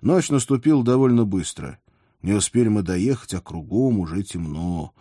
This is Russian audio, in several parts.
Ночь наступила довольно быстро. Не успели мы доехать, а кругом уже темно.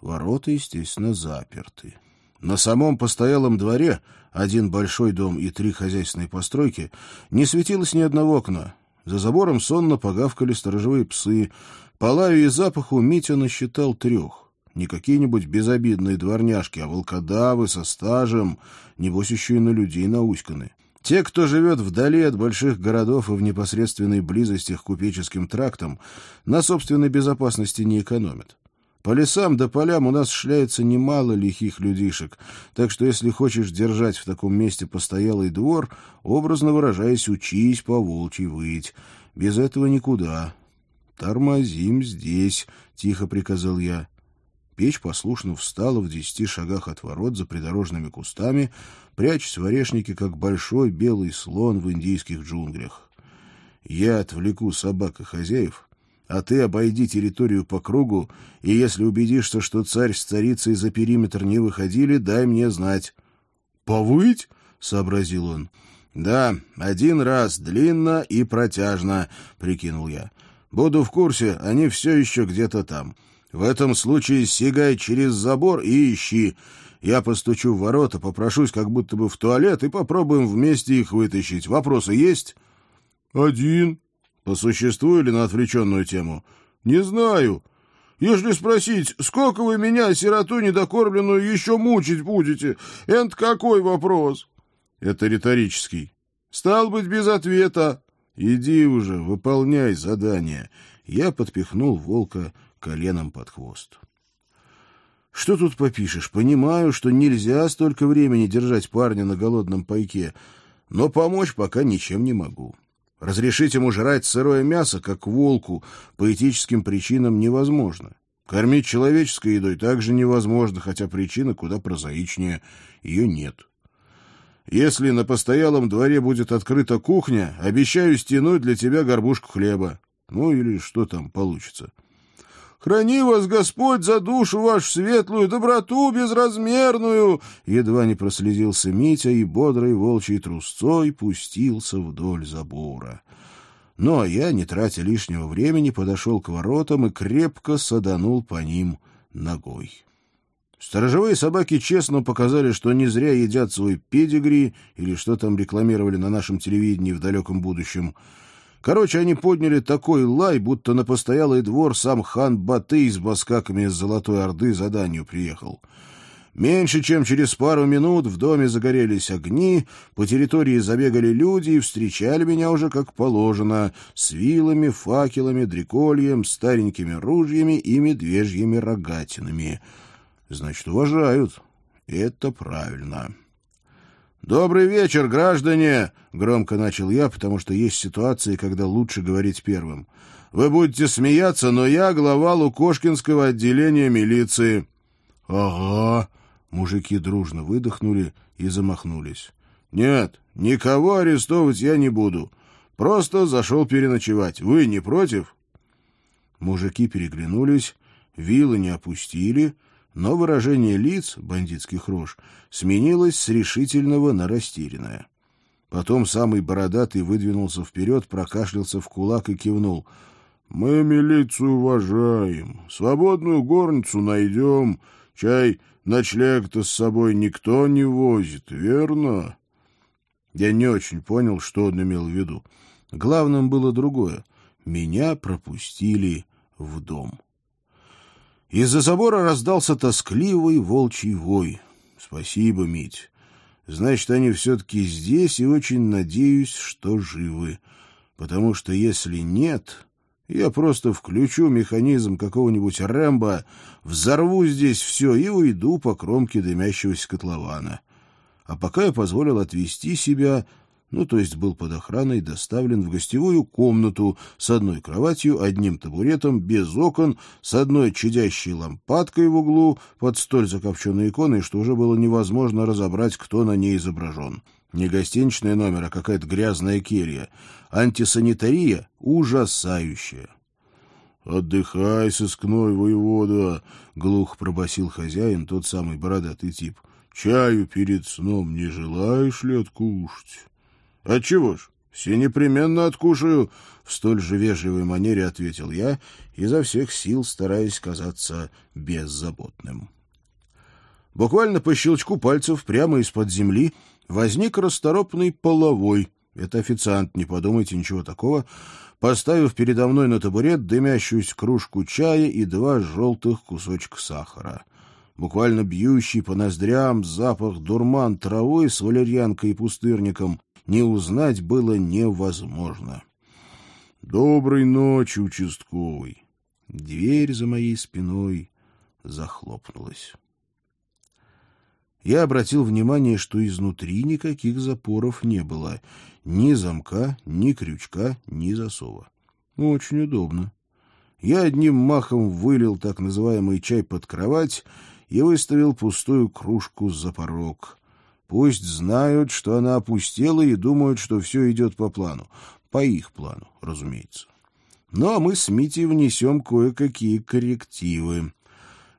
Ворота, естественно, заперты. На самом постоялом дворе, один большой дом и три хозяйственные постройки, не светилось ни одного окна. За забором сонно погавкали сторожевые псы. По лаю и запаху Митя насчитал трех. Не какие-нибудь безобидные дворняжки, а волкодавы со стажем, небось еще и на людей науськаны. Те, кто живет вдали от больших городов и в непосредственной близости к купеческим трактам, на собственной безопасности не экономят. По лесам да полям у нас шляется немало лихих людишек, так что если хочешь держать в таком месте постоялый двор, образно выражаясь, учись по волчьи выть. Без этого никуда. «Тормозим здесь», — тихо приказал я. Печь послушно встала в десяти шагах от ворот за придорожными кустами, прячась в орешнике, как большой белый слон в индийских джунглях. Я отвлеку собак и хозяев, а ты обойди территорию по кругу, и если убедишься, что царь с царицей за периметр не выходили, дай мне знать». «Повыть?» — сообразил он. «Да, один раз, длинно и протяжно», — прикинул я. «Буду в курсе, они все еще где-то там. В этом случае сигай через забор и ищи. Я постучу в ворота, попрошусь как будто бы в туалет и попробуем вместе их вытащить. Вопросы есть?» «Один», по существу или на отвлеченную тему? Не знаю. Если спросить, сколько вы меня, сироту недокормленную, еще мучить будете, это какой вопрос? Это риторический. Стал быть, без ответа. Иди уже, выполняй задание. Я подпихнул волка коленом под хвост. Что тут попишешь? Понимаю, что нельзя столько времени держать парня на голодном пайке, но помочь пока ничем не могу. Разрешить ему жрать сырое мясо, как волку, по этическим причинам невозможно. Кормить человеческой едой также невозможно, хотя причина куда прозаичнее. Ее нет. Если на постоялом дворе будет открыта кухня, обещаю стянуть для тебя горбушку хлеба. Ну или что там получится. Храни вас Господь за душу вашу светлую, доброту безразмерную!» Едва не прослезился Митя и бодрой волчьей трусцой пустился вдоль забора. Ну, а я, не тратя лишнего времени, подошел к воротам и крепко саданул по ним ногой. Сторожевые собаки честно показали, что не зря едят свой педигри или что там рекламировали на нашем телевидении в далеком будущем — Короче, они подняли такой лай, будто на постоялый двор сам хан Батый с баскаками из Золотой Орды заданию приехал. Меньше чем через пару минут в доме загорелись огни, по территории забегали люди и встречали меня уже как положено, с вилами, факелами, дрекольем, старенькими ружьями и медвежьими рогатинами. Значит, уважают. Это правильно. «Добрый вечер, граждане!» — громко начал я, потому что есть ситуации, когда лучше говорить первым. «Вы будете смеяться, но я глава Лукошкинского отделения милиции». «Ага!» — мужики дружно выдохнули и замахнулись. «Нет, никого арестовывать я не буду. Просто зашел переночевать. Вы не против?» Мужики переглянулись, вилы не опустили — но выражение лиц, бандитских рож, сменилось с решительного на растерянное. Потом самый бородатый выдвинулся вперед, прокашлялся в кулак и кивнул. — Мы милицию уважаем, свободную горницу найдем, чай ночлег-то с собой никто не возит, верно? Я не очень понял, что он имел в виду. Главным было другое. Меня пропустили в дом. Из-за забора раздался тоскливый волчий вой. «Спасибо, Мить. Значит, они все-таки здесь, и очень надеюсь, что живы. Потому что если нет, я просто включу механизм какого-нибудь Рэмбо, взорву здесь все и уйду по кромке дымящегося котлована. А пока я позволил отвести себя ну, то есть был под охраной доставлен в гостевую комнату с одной кроватью, одним табуретом, без окон, с одной чадящей лампадкой в углу под столь закопченной иконой, что уже было невозможно разобрать, кто на ней изображен. Не гостиничный номер, а какая-то грязная келья. Антисанитария ужасающая. «Отдыхай, сыскной воевода!» — глух пробасил хозяин, тот самый бородатый тип. «Чаю перед сном не желаешь ли откушать?» Отчего ж? Все непременно откушаю, — в столь же вежливой манере ответил я, изо всех сил стараясь казаться беззаботным. Буквально по щелчку пальцев прямо из-под земли возник расторопный половой. Это официант, не подумайте ничего такого, поставив передо мной на табурет дымящуюся кружку чая и два желтых кусочка сахара. Буквально бьющий по ноздрям запах дурман травы с валерьянкой и пустырником не узнать было невозможно. «Доброй ночи, участковый!» Дверь за моей спиной захлопнулась. Я обратил внимание, что изнутри никаких запоров не было. Ни замка, ни крючка, ни засова. Очень удобно. Я одним махом вылил так называемый чай под кровать и выставил пустую кружку за порог. Пусть знают, что она опустела, и думают, что все идет по плану. По их плану, разумеется. Ну, а мы с Митей внесем кое-какие коррективы.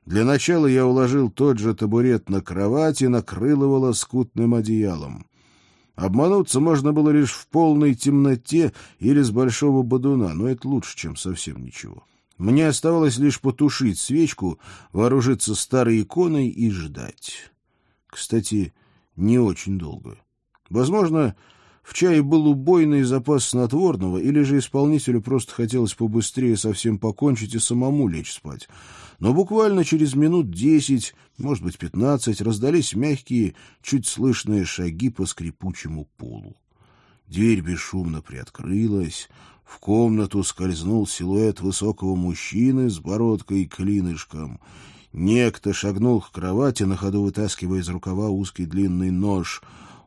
Для начала я уложил тот же табурет на кровать и накрыл его лоскутным одеялом. Обмануться можно было лишь в полной темноте или с большого бодуна, но это лучше, чем совсем ничего. Мне оставалось лишь потушить свечку, вооружиться старой иконой и ждать. Кстати, не очень долго. Возможно, в чае был убойный запас снотворного, или же исполнителю просто хотелось побыстрее совсем покончить и самому лечь спать. Но буквально через минут десять, может быть, пятнадцать, раздались мягкие, чуть слышные шаги по скрипучему полу. Дверь бесшумно приоткрылась, в комнату скользнул силуэт высокого мужчины с бородкой и клинышком — Некто шагнул к кровати, на ходу вытаскивая из рукава узкий длинный нож.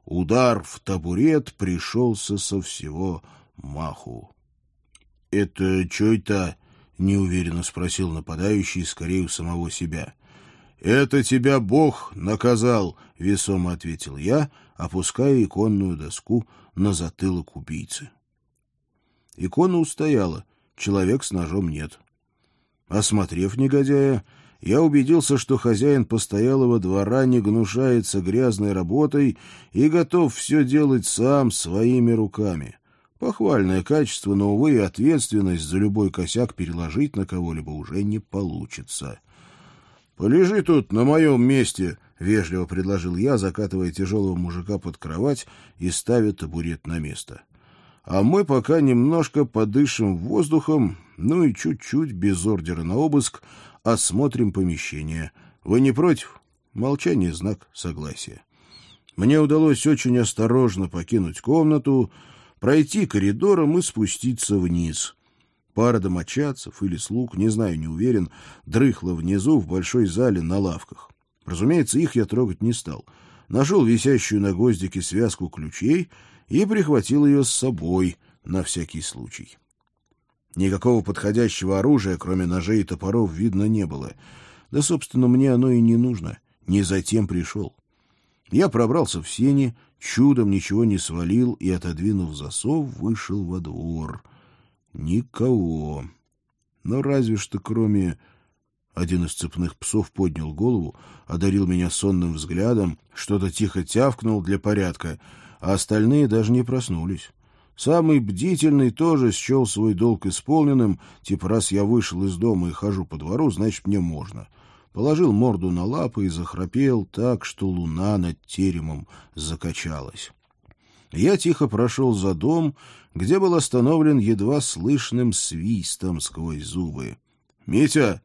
Удар в табурет пришелся со всего маху. — Это что это? — неуверенно спросил нападающий, скорее у самого себя. — Это тебя Бог наказал, — весомо ответил я, опуская иконную доску на затылок убийцы. Икона устояла, человек с ножом нет. Осмотрев негодяя, я убедился, что хозяин постоялого двора не гнушается грязной работой и готов все делать сам своими руками. Похвальное качество, но, увы, ответственность за любой косяк переложить на кого-либо уже не получится. «Полежи тут на моем месте», — вежливо предложил я, закатывая тяжелого мужика под кровать и ставя табурет на место. «А мы пока немножко подышим воздухом, ну и чуть-чуть, без ордера на обыск, осмотрим помещение. Вы не против? Молчание — знак согласия. Мне удалось очень осторожно покинуть комнату, пройти коридором и спуститься вниз. Пара домочадцев или слуг, не знаю, не уверен, дрыхла внизу в большой зале на лавках. Разумеется, их я трогать не стал. Нашел висящую на гвоздике связку ключей и прихватил ее с собой на всякий случай. Никакого подходящего оружия, кроме ножей и топоров, видно не было. Да, собственно, мне оно и не нужно. Не затем пришел. Я пробрался в сени, чудом ничего не свалил и, отодвинув засов, вышел во двор. Никого. Но разве что кроме... Один из цепных псов поднял голову, одарил меня сонным взглядом, что-то тихо тявкнул для порядка, а остальные даже не проснулись. Самый бдительный тоже счел свой долг исполненным, типа раз я вышел из дома и хожу по двору, значит, мне можно. Положил морду на лапы и захрапел так, что луна над теремом закачалась. Я тихо прошел за дом, где был остановлен едва слышным свистом сквозь зубы. — Митя!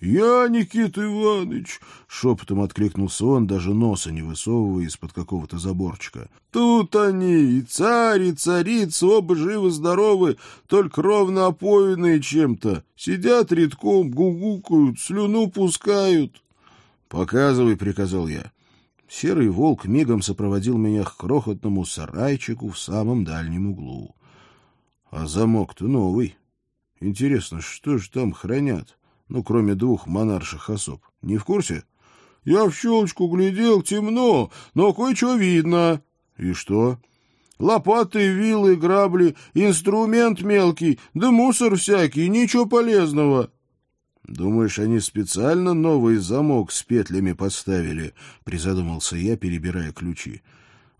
«Я, Никита Иванович!» — шепотом откликнулся он, даже носа не высовывая из-под какого-то заборчика. «Тут они, и царь, и царица, оба живы-здоровы, только ровно опоенные чем-то. Сидят редком, гугукают, слюну пускают». «Показывай», — приказал я. Серый волк мигом сопроводил меня к крохотному сарайчику в самом дальнем углу. А замок-то новый. Интересно, что же там хранят? Ну, кроме двух монарших особ. Не в курсе? — Я в щелочку глядел, темно, но кое-что видно. — И что? — Лопаты, вилы, грабли, инструмент мелкий, да мусор всякий, ничего полезного. — Думаешь, они специально новый замок с петлями поставили? — призадумался я, перебирая ключи.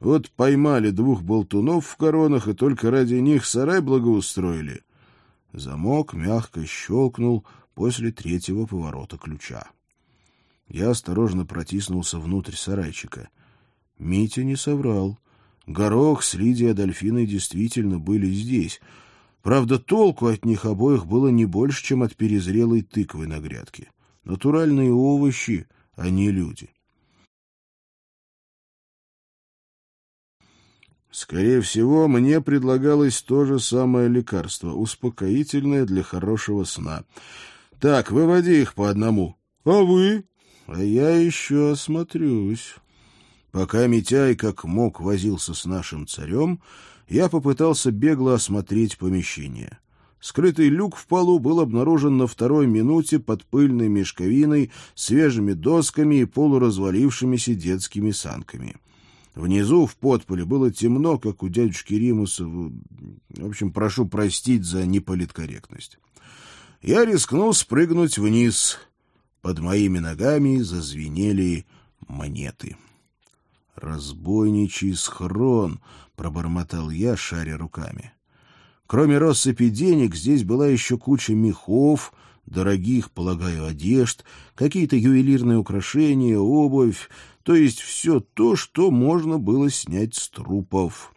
Вот поймали двух болтунов в коронах и только ради них сарай благоустроили. Замок мягко щелкнул после третьего поворота ключа. Я осторожно протиснулся внутрь сарайчика. Митя не соврал. Горох с Лидией Адольфиной действительно были здесь. Правда, толку от них обоих было не больше, чем от перезрелой тыквы на грядке. Натуральные овощи, а не люди. Скорее всего, мне предлагалось то же самое лекарство, успокоительное для хорошего сна. Так, выводи их по одному. А вы? А я еще осмотрюсь. Пока Митяй как мог возился с нашим царем, я попытался бегло осмотреть помещение. Скрытый люк в полу был обнаружен на второй минуте под пыльной мешковиной, свежими досками и полуразвалившимися детскими санками. Внизу, в подполе, было темно, как у дядюшки Римуса. В общем, прошу простить за неполиткорректность. Я рискнул спрыгнуть вниз. Под моими ногами зазвенели монеты. «Разбойничий схрон», — пробормотал я, шаря руками. Кроме россыпи денег, здесь была еще куча мехов, дорогих, полагаю, одежд, какие-то ювелирные украшения, обувь, то есть все то, что можно было снять с трупов.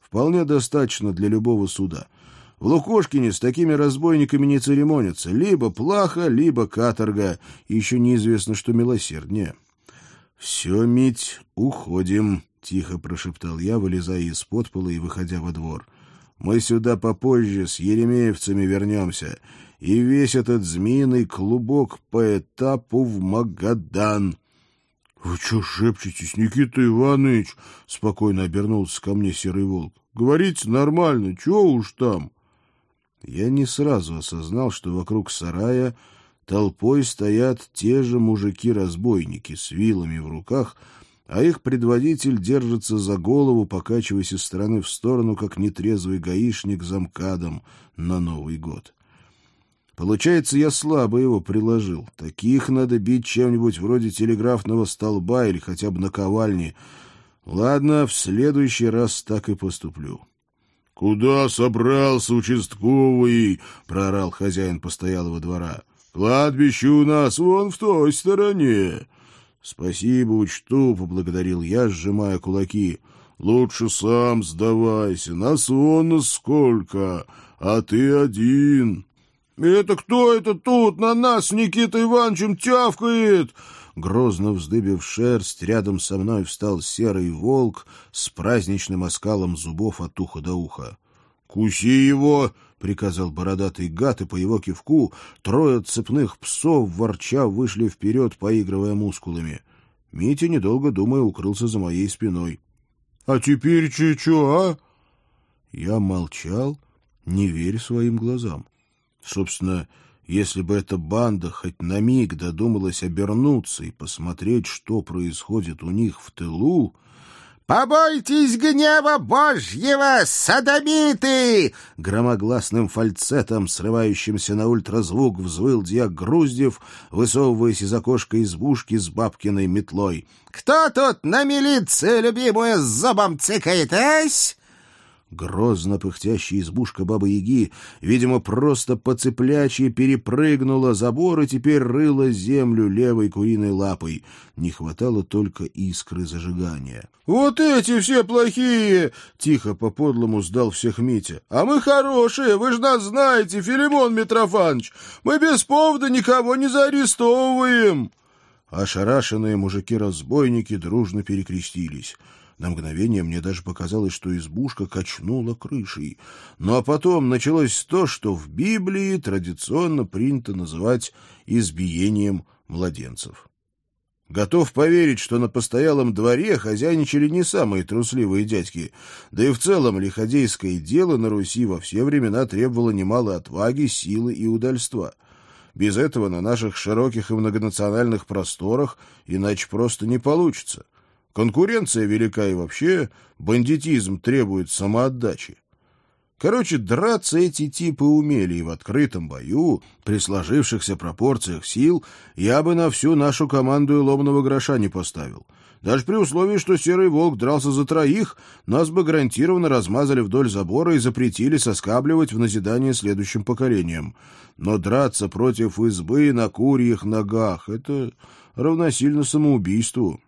Вполне достаточно для любого суда. В Лукошкине с такими разбойниками не церемонятся. Либо плаха, либо каторга. Еще неизвестно, что милосерднее. — Все, Мить, уходим, — тихо прошептал я, вылезая из подпола и выходя во двор. — Мы сюда попозже с еремеевцами вернемся, и весь этот змеиный клубок по этапу в Магадан. — Вы что шепчетесь, Никита Иванович? — спокойно обернулся ко мне серый волк. — Говорите нормально, чего уж там? Я не сразу осознал, что вокруг сарая толпой стоят те же мужики-разбойники с вилами в руках, а их предводитель держится за голову, покачиваясь из стороны в сторону, как нетрезвый гаишник замкадом на Новый год. Получается, я слабо его приложил. Таких надо бить чем-нибудь вроде телеграфного столба или хотя бы наковальни. Ладно, в следующий раз так и поступлю. — Куда собрался участковый? — прорал хозяин постоялого двора. — Кладбище у нас вон в той стороне. — Спасибо, учту, — поблагодарил я, сжимая кулаки. — Лучше сам сдавайся, нас вон сколько, а ты один. — Это кто это тут на нас с Никитой Ивановичем тявкает? Грозно вздыбив шерсть, рядом со мной встал серый волк с праздничным оскалом зубов от уха до уха. — Куси его! — приказал бородатый гад, и по его кивку трое цепных псов, ворча, вышли вперед, поигрывая мускулами. Митя, недолго думая, укрылся за моей спиной. — А теперь че-че, а? Я молчал, не веря своим глазам. Собственно, если бы эта банда хоть на миг додумалась обернуться и посмотреть, что происходит у них в тылу... «Побойтесь гнева Божьего, садомиты!» Громогласным фальцетом, срывающимся на ультразвук, взвыл дьяк Груздев, высовываясь из окошка избушки с бабкиной метлой. «Кто тут на милицию любимую с зубом цикает, ась?» Грозно пыхтящая избушка Бабы-Яги, видимо, просто поцеплячьи перепрыгнула забор и теперь рыла землю левой куриной лапой. Не хватало только искры зажигания. — Вот эти все плохие! — тихо по-подлому сдал всех Митя. — А мы хорошие, вы же нас знаете, Филимон Митрофанович! Мы без повода никого не заарестовываем! Ошарашенные мужики-разбойники дружно перекрестились. На мгновение мне даже показалось, что избушка качнула крышей. Ну а потом началось то, что в Библии традиционно принято называть избиением младенцев. Готов поверить, что на постоялом дворе хозяйничали не самые трусливые дядьки, да и в целом лиходейское дело на Руси во все времена требовало немало отваги, силы и удальства. Без этого на наших широких и многонациональных просторах иначе просто не получится — Конкуренция велика и вообще бандитизм требует самоотдачи. Короче, драться эти типы умели, и в открытом бою, при сложившихся пропорциях сил, я бы на всю нашу команду и ломного гроша не поставил. Даже при условии, что серый волк дрался за троих, нас бы гарантированно размазали вдоль забора и запретили соскабливать в назидание следующим поколениям. Но драться против избы на курьих ногах — это равносильно самоубийству.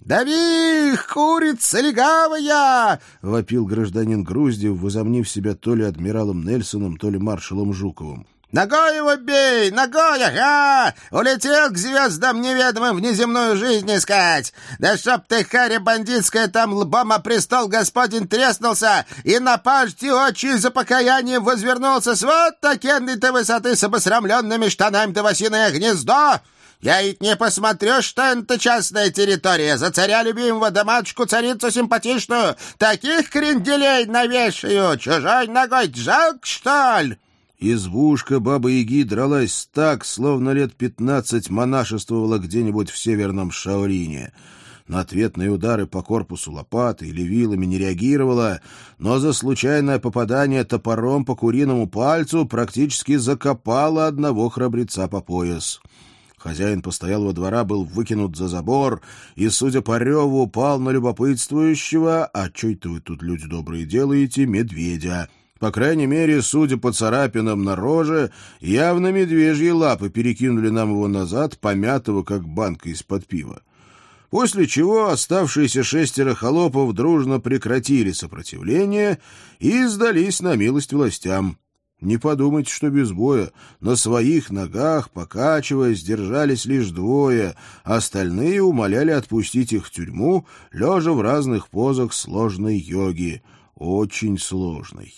«Дави их, курица легавая!» — вопил гражданин Груздев, возомнив себя то ли адмиралом Нельсоном, то ли маршалом Жуковым. «Ногой его бей! Ногой, ага! Улетел к звездам неведомым внеземную жизнь искать! Да чтоб ты, харя бандитская, там лбом о престол господин треснулся и на пажте очи за покаянием возвернулся с вот такенной ты высоты с обосрамленными штанами до восиное гнездо!» Я ведь не посмотрю, что это частная территория. За царя любимого да матушку-царицу симпатичную. Таких кренделей навешаю. Чужой ногой жалко, что ли?» Избушка Бабы-Яги дралась так, словно лет пятнадцать монашествовала где-нибудь в северном Шаолине. На ответные удары по корпусу лопаты или вилами не реагировала, но за случайное попадание топором по куриному пальцу практически закопала одного храбреца по пояс. Хозяин постоялого двора был выкинут за забор и, судя по реву, упал на любопытствующего, а что это вы тут, люди добрые, делаете, медведя. По крайней мере, судя по царапинам на роже, явно медвежьи лапы перекинули нам его назад, помятого, как банка из-под пива. После чего оставшиеся шестеро холопов дружно прекратили сопротивление и сдались на милость властям. Не подумайте, что без боя. На своих ногах, покачиваясь, держались лишь двое, а остальные умоляли отпустить их в тюрьму, лежа в разных позах сложной йоги. Очень сложной.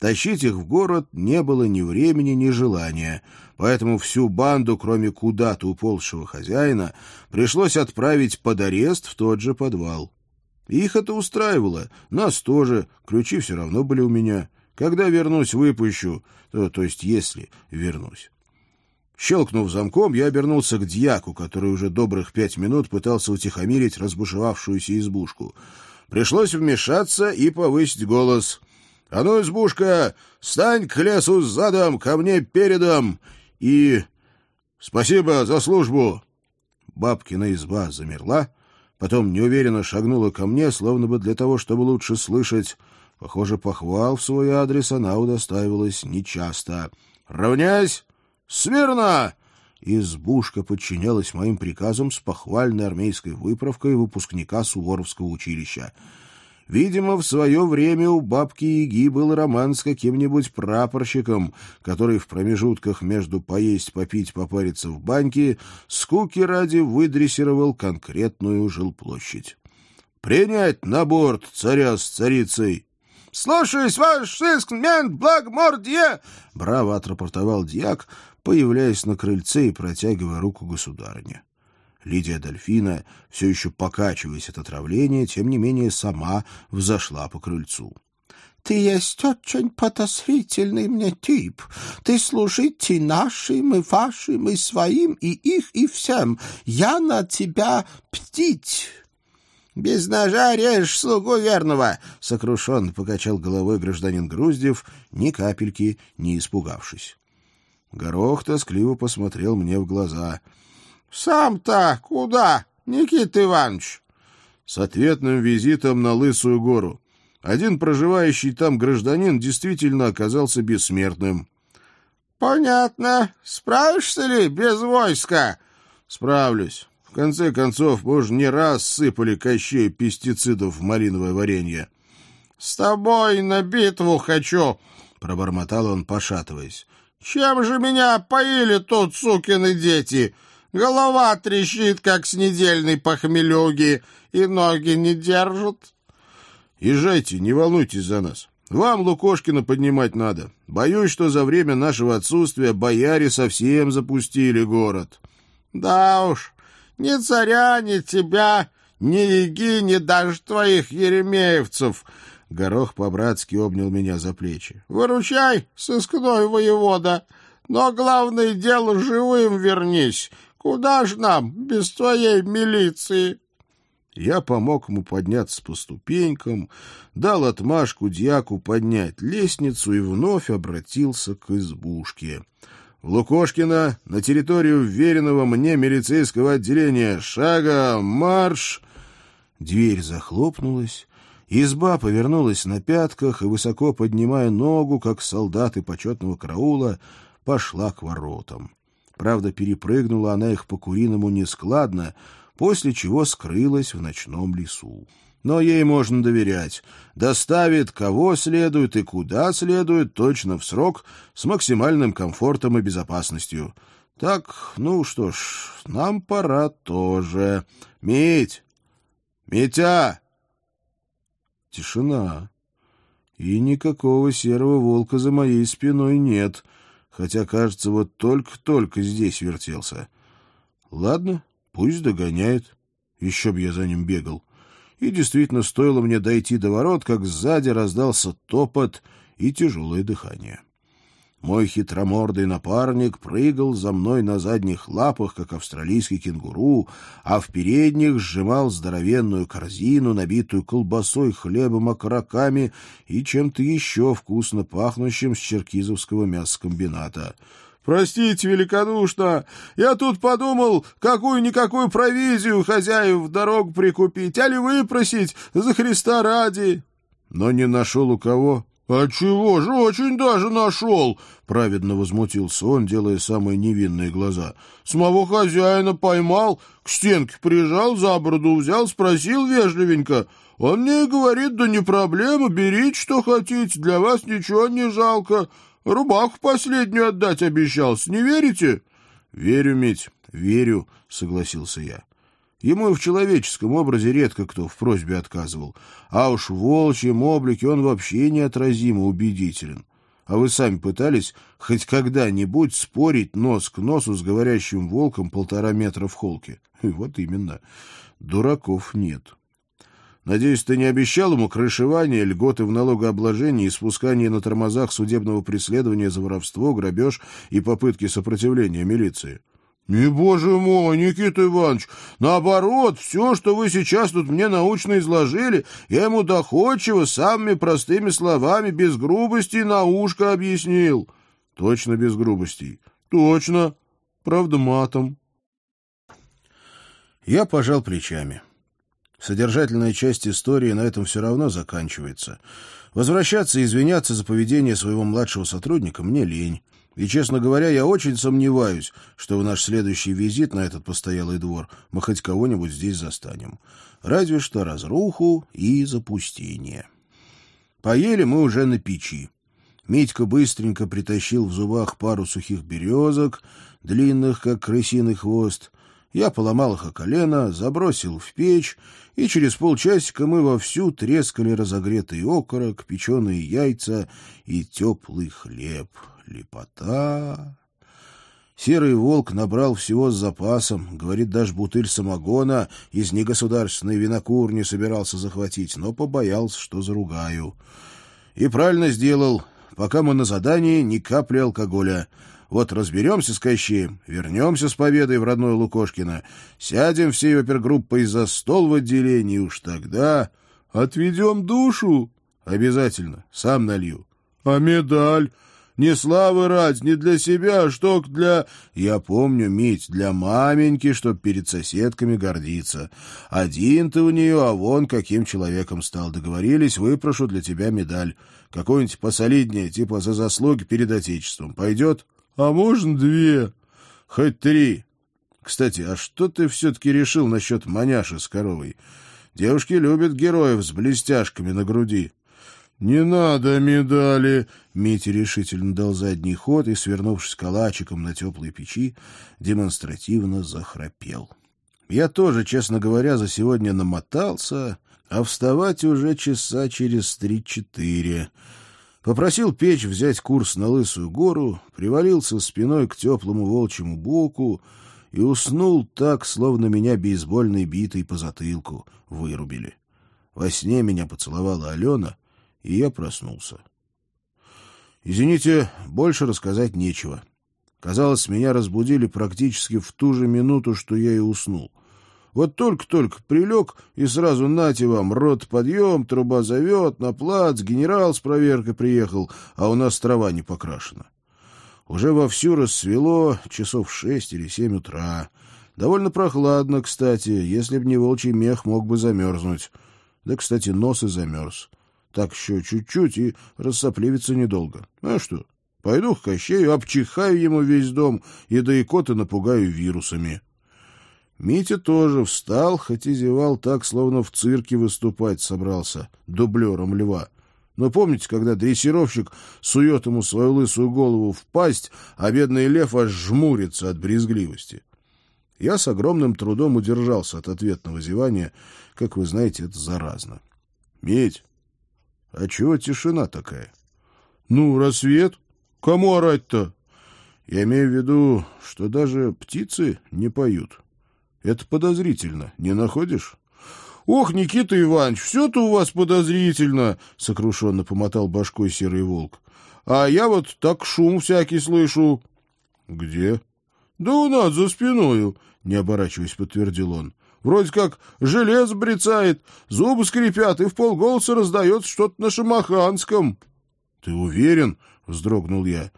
Тащить их в город не было ни времени, ни желания, поэтому всю банду, кроме куда-то уползшего хозяина, пришлось отправить под арест в тот же подвал. Их это устраивало, нас тоже, ключи все равно были у меня. Когда вернусь, выпущу, то, то есть если вернусь. Щелкнув замком, я обернулся к дьяку, который уже добрых пять минут пытался утихомирить разбушевавшуюся избушку. Пришлось вмешаться и повысить голос. — А ну, избушка, стань к лесу задом, ко мне передом! И... Спасибо за службу! Бабкина изба замерла, потом неуверенно шагнула ко мне, словно бы для того, чтобы лучше слышать — Похоже, похвал в свой адрес она удостаивалась нечасто. «Равняйсь! Смирно!» Избушка подчинялась моим приказам с похвальной армейской выправкой выпускника Суворовского училища. Видимо, в свое время у бабки Яги был роман с каким-нибудь прапорщиком, который в промежутках между поесть, попить, попариться в баньке скуки ради выдрессировал конкретную жилплощадь. «Принять на борт царя с царицей!» «Слушаюсь, ваш сыскмент, благомордие!» — браво отрапортовал дьяк, появляясь на крыльце и протягивая руку государыне. Лидия Дольфина, все еще покачиваясь от отравления, тем не менее сама взошла по крыльцу. — Ты есть очень подозрительный мне тип. Ты служить и нашим, и вашим, и своим, и их, и всем. Я на тебя птить. «Без ножа режешь слугу верного!» — сокрушенно покачал головой гражданин Груздев, ни капельки не испугавшись. Горох тоскливо посмотрел мне в глаза. «Сам-то куда, Никита Иванович?» «С ответным визитом на Лысую гору. Один проживающий там гражданин действительно оказался бессмертным». «Понятно. Справишься ли без войска?» «Справлюсь. В конце концов, мы уж не раз сыпали кощей пестицидов в малиновое варенье. — С тобой на битву хочу, — пробормотал он, пошатываясь. — Чем же меня поили тут сукины дети? Голова трещит, как с недельной похмелюги, и ноги не держат. — Езжайте, не волнуйтесь за нас. Вам Лукошкина поднимать надо. Боюсь, что за время нашего отсутствия бояре совсем запустили город. — Да уж, ни царя, ни тебя, ни еги, ни даже твоих еремеевцев. Горох по-братски обнял меня за плечи. Выручай, сыскной воевода, но главное дело живым вернись. Куда ж нам без твоей милиции? Я помог ему подняться по ступенькам, дал отмашку дьяку поднять лестницу и вновь обратился к избушке. Лукошкина на территорию вверенного мне милицейского отделения. Шага, марш! Дверь захлопнулась, изба повернулась на пятках и, высоко поднимая ногу, как солдаты почетного караула, пошла к воротам. Правда, перепрыгнула она их по-куриному нескладно, после чего скрылась в ночном лесу. Но ей можно доверять. Доставит кого следует и куда следует, точно в срок, с максимальным комфортом и безопасностью. Так, ну что ж, нам пора тоже. Мить! Митя! Тишина. И никакого серого волка за моей спиной нет, хотя, кажется, вот только-только здесь вертелся. Ладно, пусть догоняет. Еще б я за ним бегал. И действительно, стоило мне дойти до ворот, как сзади раздался топот и тяжелое дыхание. Мой хитромордый напарник прыгал за мной на задних лапах, как австралийский кенгуру, а в передних сжимал здоровенную корзину, набитую колбасой, хлебом, окороками и чем-то еще вкусно пахнущим с черкизовского мясокомбината. «Простите великодушно, я тут подумал, какую-никакую провизию хозяев в дорогу прикупить, а ли выпросить за Христа ради». Но не нашел у кого. «А чего же, очень даже нашел!» — праведно возмутился он, делая самые невинные глаза. «Самого хозяина поймал, к стенке прижал, за бороду взял, спросил вежливенько. Он мне говорит, да не проблема, берите, что хотите, для вас ничего не жалко. Рубаху последнюю отдать обещался, не верите?» «Верю, Мить, верю», — согласился я. Ему и в человеческом образе редко кто в просьбе отказывал, а уж в волчьем облике он вообще неотразимо убедителен. А вы сами пытались хоть когда-нибудь спорить нос к носу с говорящим волком полтора метра в холке? И вот именно. Дураков нет. Надеюсь, ты не обещал ему крышевание, льготы в налогообложении и спускание на тормозах судебного преследования за воровство, грабеж и попытки сопротивления милиции? «Не, боже мой, Никита Иванович, наоборот, все, что вы сейчас тут мне научно изложили, я ему доходчиво, самыми простыми словами, без грубости на ушко объяснил». «Точно без грубостей?» «Точно. Правда, матом». Я пожал плечами. Содержательная часть истории на этом все равно заканчивается. Возвращаться и извиняться за поведение своего младшего сотрудника мне лень. И, честно говоря, я очень сомневаюсь, что в наш следующий визит на этот постоялый двор мы хоть кого-нибудь здесь застанем. Разве что разруху и запустение. Поели мы уже на печи. Митька быстренько притащил в зубах пару сухих березок, длинных, как крысиный хвост. Я поломал их о колено, забросил в печь, и через полчасика мы вовсю трескали разогретый окорок, печеные яйца и теплый хлеб лепота. Серый волк набрал всего с запасом, говорит, даже бутыль самогона из негосударственной винокурни собирался захватить, но побоялся, что заругаю. И правильно сделал, пока мы на задании, ни капли алкоголя. Вот разберемся с Кощеем, вернемся с победой в родное Лукошкино, сядем всей опергруппой за стол в отделении, уж тогда отведем душу. Обязательно, сам налью. А медаль? Не славы ради, не для себя, а что для... Я помню, Мить, для маменьки, чтоб перед соседками гордиться. Один ты у нее, а вон каким человеком стал. Договорились, выпрошу для тебя медаль. Какую-нибудь посолиднее, типа за заслуги перед Отечеством. Пойдет? А можно две? Хоть три. Кстати, а что ты все-таки решил насчет маняши с коровой? Девушки любят героев с блестяшками на груди. «Не надо медали!» Митя решительно дал задний ход и, свернувшись калачиком на теплой печи, демонстративно захрапел. Я тоже, честно говоря, за сегодня намотался, а вставать уже часа через три-четыре. Попросил печь взять курс на Лысую гору, привалился спиной к теплому волчьему боку и уснул так, словно меня бейсбольной битой по затылку вырубили. Во сне меня поцеловала Алена — и я проснулся. Извините, больше рассказать нечего. Казалось, меня разбудили практически в ту же минуту, что я и уснул. Вот только-только прилег, и сразу нате вам, рот подъем, труба зовет, на плац, генерал с проверкой приехал, а у нас трава не покрашена. Уже вовсю рассвело, часов шесть или семь утра. Довольно прохладно, кстати. Если б не волчий мех, мог бы замерзнуть. Да, кстати, нос и замерз. Так еще чуть-чуть и рассопливится недолго. А что, пойду к Кощею, обчихаю ему весь дом и да и кота напугаю вирусами. Митя тоже встал, хоть и зевал так, словно в цирке выступать собрался, дублером льва. Но помните, когда дрессировщик сует ему свою лысую голову в пасть, а бедный лев аж жмурится от брезгливости? Я с огромным трудом удержался от ответного зевания. Как вы знаете, это заразно. — Медь, а чего тишина такая? — Ну, рассвет. Кому орать-то? Я имею в виду, что даже птицы не поют. Это подозрительно, не находишь? «Ох, Никита Иванович, все-то у вас подозрительно!» — сокрушенно помотал башкой серый волк. «А я вот так шум всякий слышу». «Где?» «Да у нас за спиною», — не оборачиваясь, подтвердил он. «Вроде как железо брецает, зубы скрипят, и в полголоса раздается что-то на шамаханском». «Ты уверен?» — вздрогнул я.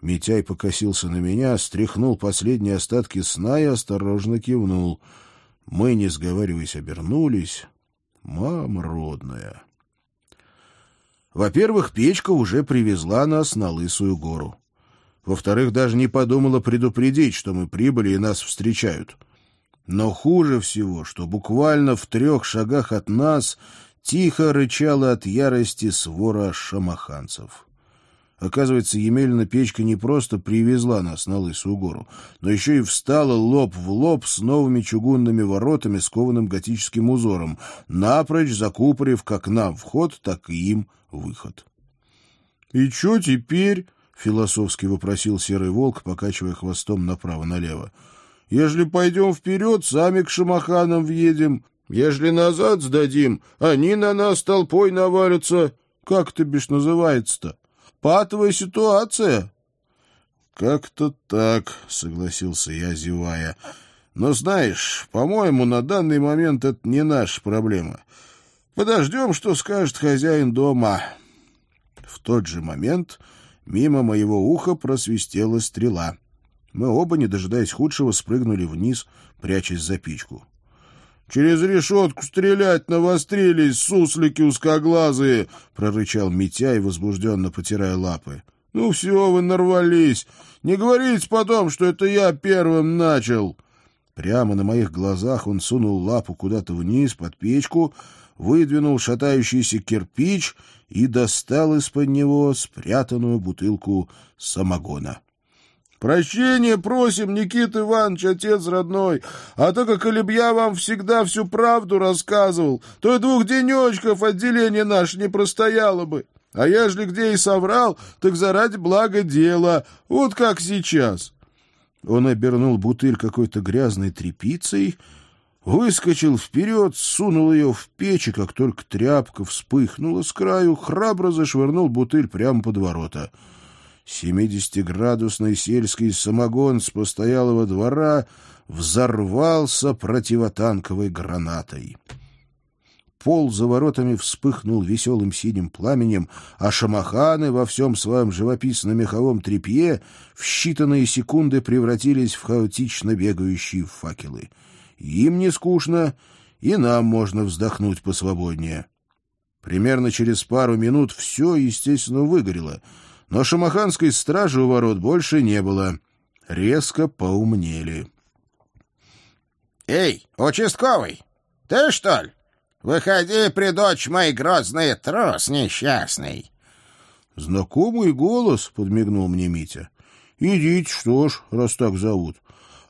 Митяй покосился на меня, стряхнул последние остатки сна и осторожно кивнул — мы, не сговариваясь, обернулись. Мама родная. Во-первых, печка уже привезла нас на Лысую гору. Во-вторых, даже не подумала предупредить, что мы прибыли и нас встречают. Но хуже всего, что буквально в трех шагах от нас тихо рычала от ярости свора шамаханцев. Оказывается, Емельна печка не просто привезла нас на Лысую гору, но еще и встала лоб в лоб с новыми чугунными воротами с кованым готическим узором, напрочь закупорив как нам вход, так и им выход. — И что теперь? — философски вопросил серый волк, покачивая хвостом направо-налево. — Ежели пойдем вперед, сами к шамаханам въедем. Ежели назад сдадим, они на нас толпой навалятся. Как это бишь называется-то? Патовая ситуация. — Как-то так, — согласился я, зевая. — Но знаешь, по-моему, на данный момент это не наша проблема. Подождем, что скажет хозяин дома. В тот же момент мимо моего уха просвистела стрела. Мы оба, не дожидаясь худшего, спрыгнули вниз, прячась за печку. «Через решетку стрелять навострились, суслики узкоглазые!» — прорычал Митяй, возбужденно потирая лапы. «Ну все, вы нарвались! Не говорите потом, что это я первым начал!» Прямо на моих глазах он сунул лапу куда-то вниз, под печку, выдвинул шатающийся кирпич и достал из-под него спрятанную бутылку самогона. Прощения просим, Никита Иванович, отец родной, а то, как я вам всегда всю правду рассказывал, то и двух денечков отделение наше не простояло бы. А ежели где и соврал, так заради блага дела, вот как сейчас». Он обернул бутыль какой-то грязной тряпицей, выскочил вперед, сунул ее в печь, и как только тряпка вспыхнула с краю, храбро зашвырнул бутыль прямо под ворота — Семидесятиградусный сельский самогон с постоялого двора взорвался противотанковой гранатой. Пол за воротами вспыхнул веселым синим пламенем, а шамаханы во всем своем живописно-меховом тряпье в считанные секунды превратились в хаотично бегающие факелы. Им не скучно, и нам можно вздохнуть посвободнее. Примерно через пару минут все, естественно, выгорело — но шамаханской стражи у ворот больше не было. Резко поумнели. — Эй, участковый, ты что ли? Выходи, предочь мой грозный трус несчастный. Знакомый голос, — подмигнул мне Митя. — Идите, что ж, раз так зовут.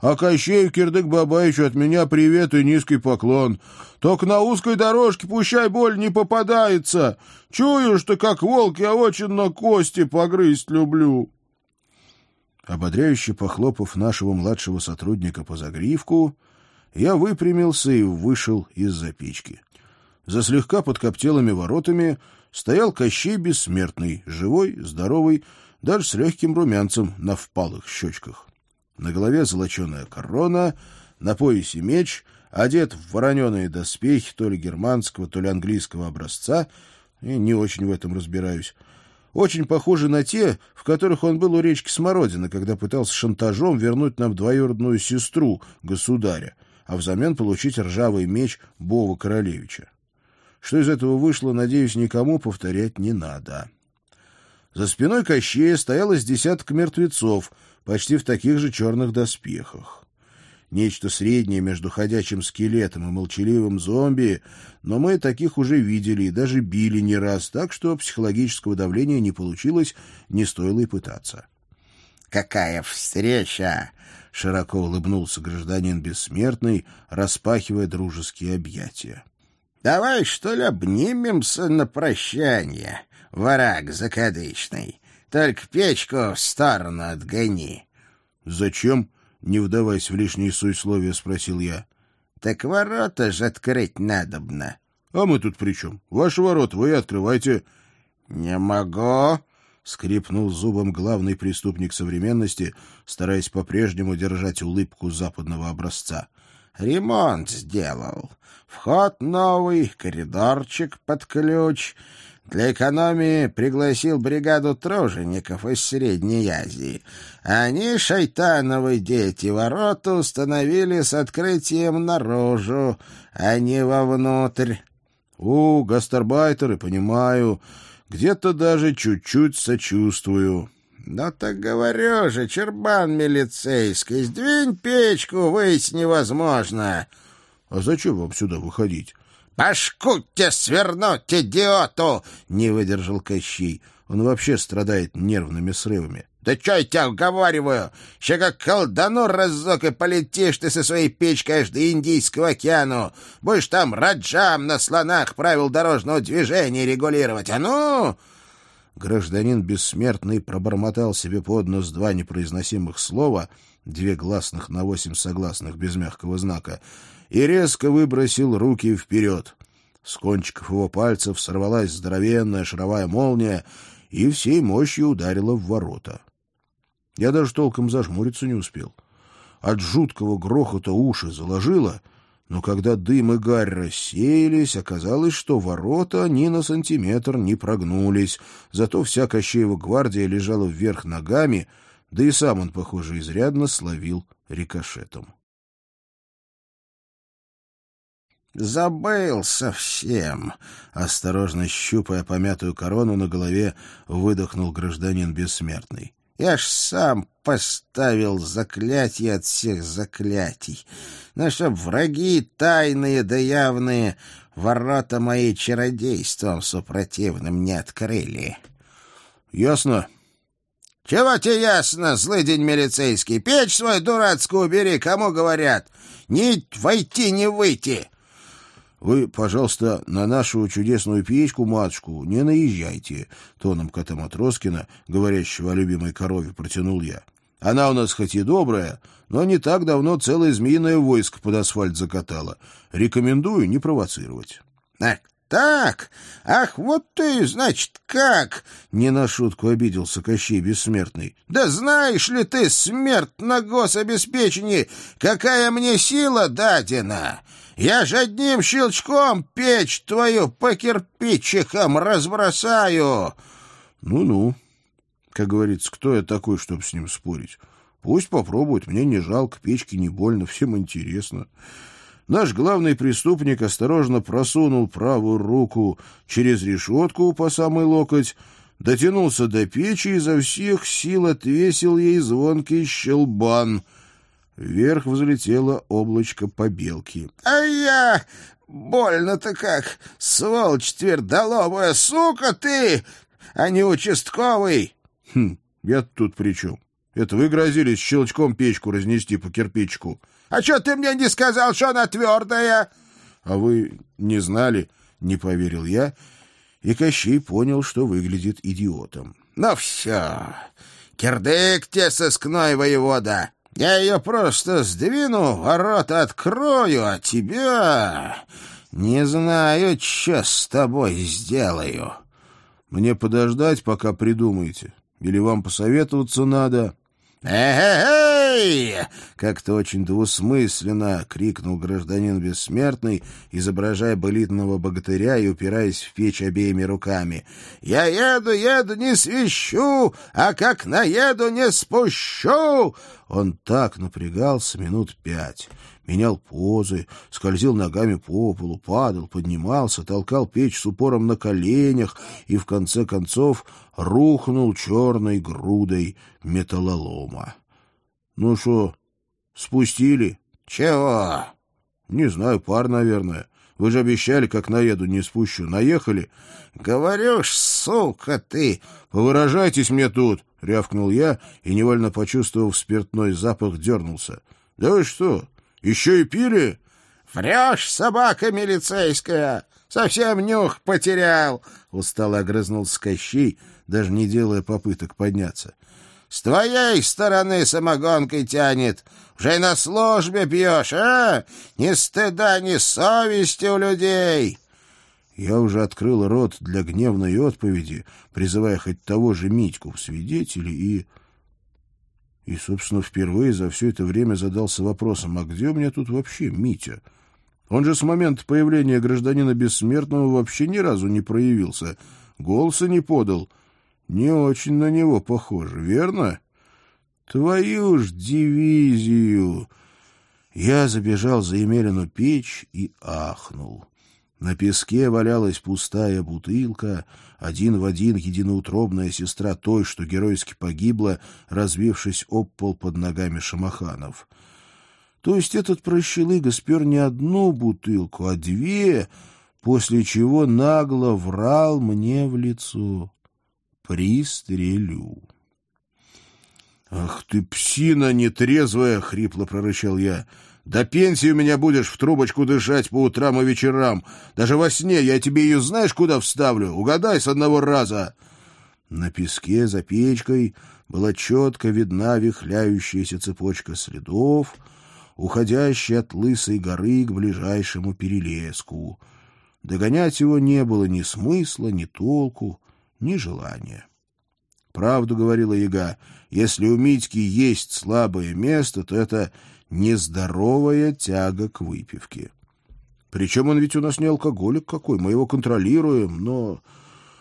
А Кощею Кирдык-Бабаевичу от меня привет и низкий поклон. Только на узкой дорожке пущай боль не попадается. Чую, что как волк я очень на кости погрызть люблю. Ободряюще похлопав нашего младшего сотрудника по загривку, я выпрямился и вышел из-за печки. За слегка подкоптелыми воротами стоял Кощей Бессмертный, живой, здоровый, даже с легким румянцем на впалых щечках. На голове золоченая корона, на поясе меч, одет в вороненые доспехи то ли германского, то ли английского образца, и не очень в этом разбираюсь. очень похожи на те, в которых он был у речки Смородина, когда пытался шантажом вернуть нам двоюродную сестру государя, а взамен получить ржавый меч Бова Королевича. Что из этого вышло, надеюсь, никому повторять не надо. За спиной Кощея стоялось десяток мертвецов, почти в таких же черных доспехах. Нечто среднее между ходячим скелетом и молчаливым зомби, но мы таких уже видели и даже били не раз, так что психологического давления не получилось, не стоило и пытаться. «Какая встреча!» — широко улыбнулся гражданин бессмертный, распахивая дружеские объятия. «Давай, что ли, обнимемся на прощание, враг закадычный. Только печку в сторону отгони». «Зачем?» — не вдаваясь в лишние суесловия, спросил я. — Так ворота же открыть надобно. — А мы тут при чем? Ваши ворота вы открывайте. — Не могу, — скрипнул зубом главный преступник современности, стараясь по-прежнему держать улыбку западного образца. — Ремонт сделал. Вход новый, коридорчик под ключ. Для экономии пригласил бригаду тружеников из Средней Азии. Они, шайтановые дети, ворота установили с открытием наружу, а не вовнутрь. У, гастарбайтеры, понимаю. Где-то даже чуть-чуть сочувствую. Ну так говорю же, чербан милицейский, сдвинь печку, выйти невозможно. А зачем вам сюда выходить? «Башку тебе свернуть, идиоту!» — не выдержал Кощей. Он вообще страдает нервными срывами. «Да что я тебя уговариваю? Ще как колдану разок и полетишь ты со своей печкой аж до Индийского океану. Будешь там раджам на слонах правил дорожного движения регулировать. А ну!» Гражданин бессмертный пробормотал себе под нос два непроизносимых слова, две гласных на восемь согласных без мягкого знака — и резко выбросил руки вперед. С кончиков его пальцев сорвалась здоровенная шаровая молния и всей мощью ударила в ворота. Я даже толком зажмуриться не успел. От жуткого грохота уши заложило, но когда дым и гарь рассеялись, оказалось, что ворота ни на сантиметр не прогнулись, зато вся Кощеева гвардия лежала вверх ногами, да и сам он, похоже, изрядно словил рикошетом. «Забыл совсем!» — осторожно щупая помятую корону на голове, выдохнул гражданин бессмертный. «Я ж сам поставил заклятие от всех заклятий, но чтоб враги тайные да явные ворота мои чародейством супротивным не открыли». «Ясно», «Чего тебе ясно, злый день милицейский? Печь свою дурацкую убери, кому говорят? Ни войти, ни выйти!» Вы, пожалуйста, на нашу чудесную печку, матушку, не наезжайте, — тоном кота Матроскина, говорящего о любимой корове, протянул я. Она у нас хоть и добрая, но не так давно целое змеиное войско под асфальт закатала. Рекомендую не провоцировать. — Ах, так? Ах, вот ты, значит, как? Не на шутку обиделся Кощей Бессмертный. Да знаешь ли ты, смерть на гособеспечении, какая мне сила дадена? Я же одним щелчком печь твою по кирпичикам разбросаю. Ну-ну. Как говорится, кто я такой, чтобы с ним спорить? Пусть попробует, мне не жалко, печки не больно, всем интересно. Наш главный преступник осторожно просунул правую руку через решетку по самый локоть, дотянулся до печи и изо всех сил отвесил ей звонкий щелбан — Вверх взлетело облачко побелки. — А я... Больно-то как! Сволочь твердолобая! Сука ты! А не участковый! — Хм, я тут при чем? Это вы грозились щелчком печку разнести по кирпичку. — А что ты мне не сказал, что она твердая? — А вы не знали? — не поверил я, и Кощей понял, что выглядит идиотом. — Ну все, кирдык те сыскной воевода! Я ее просто сдвину, ворота открою, а тебя... Не знаю, что с тобой сделаю. Мне подождать, пока придумаете? Или вам посоветоваться надо? «Эй!» — как-то очень двусмысленно крикнул гражданин бессмертный, изображая болитного богатыря и упираясь в печь обеими руками. «Я еду, еду, не свищу, а как наеду, не спущу!» Он так напрягался минут пять менял позы, скользил ногами по полу, падал, поднимался, толкал печь с упором на коленях и, в конце концов, рухнул черной грудой металлолома. — Ну что, спустили? — Чего? — Не знаю, пар, наверное. Вы же обещали, как наеду, не спущу. Наехали? — Говорю сука ты! — Повыражайтесь мне тут! — рявкнул я и, невольно почувствовав спиртной запах, дернулся. — Да вы что, еще и пили? — Врешь, собака милицейская! Совсем нюх потерял! — устало огрызнулся Кощей, даже не делая попыток подняться. — С твоей стороны самогонкой тянет. Уже и на службе пьешь, а? Ни стыда, ни совести у людей! Я уже открыл рот для гневной отповеди, призывая хоть того же Митьку в свидетели, и и, собственно, впервые за все это время задался вопросом, а где у меня тут вообще Митя? Он же с момента появления гражданина Бессмертного вообще ни разу не проявился, голоса не подал. Не очень на него похоже, верно? Твою ж дивизию! Я забежал за Емелину печь и ахнул. На песке валялась пустая бутылка, один в один единоутробная сестра той, что геройски погибла, разбившись об пол под ногами шамаханов. То есть этот прощелыга спер не одну бутылку, а две, после чего нагло врал мне в лицо. «Пристрелю». «Ах ты, псина нетрезвая!» — хрипло прорычал я. До пенсии у меня будешь в трубочку дышать по утрам и вечерам. Даже во сне я тебе ее знаешь куда вставлю? Угадай с одного раза!» На песке за печкой была четко видна вихляющаяся цепочка следов, уходящая от лысой горы к ближайшему перелеску. Догонять его не было ни смысла, ни толку, ни желания. «Правду, — говорила яга, — если у Митьки есть слабое место, то это нездоровая тяга к выпивке. Причем он ведь у нас не алкоголик какой, мы его контролируем, но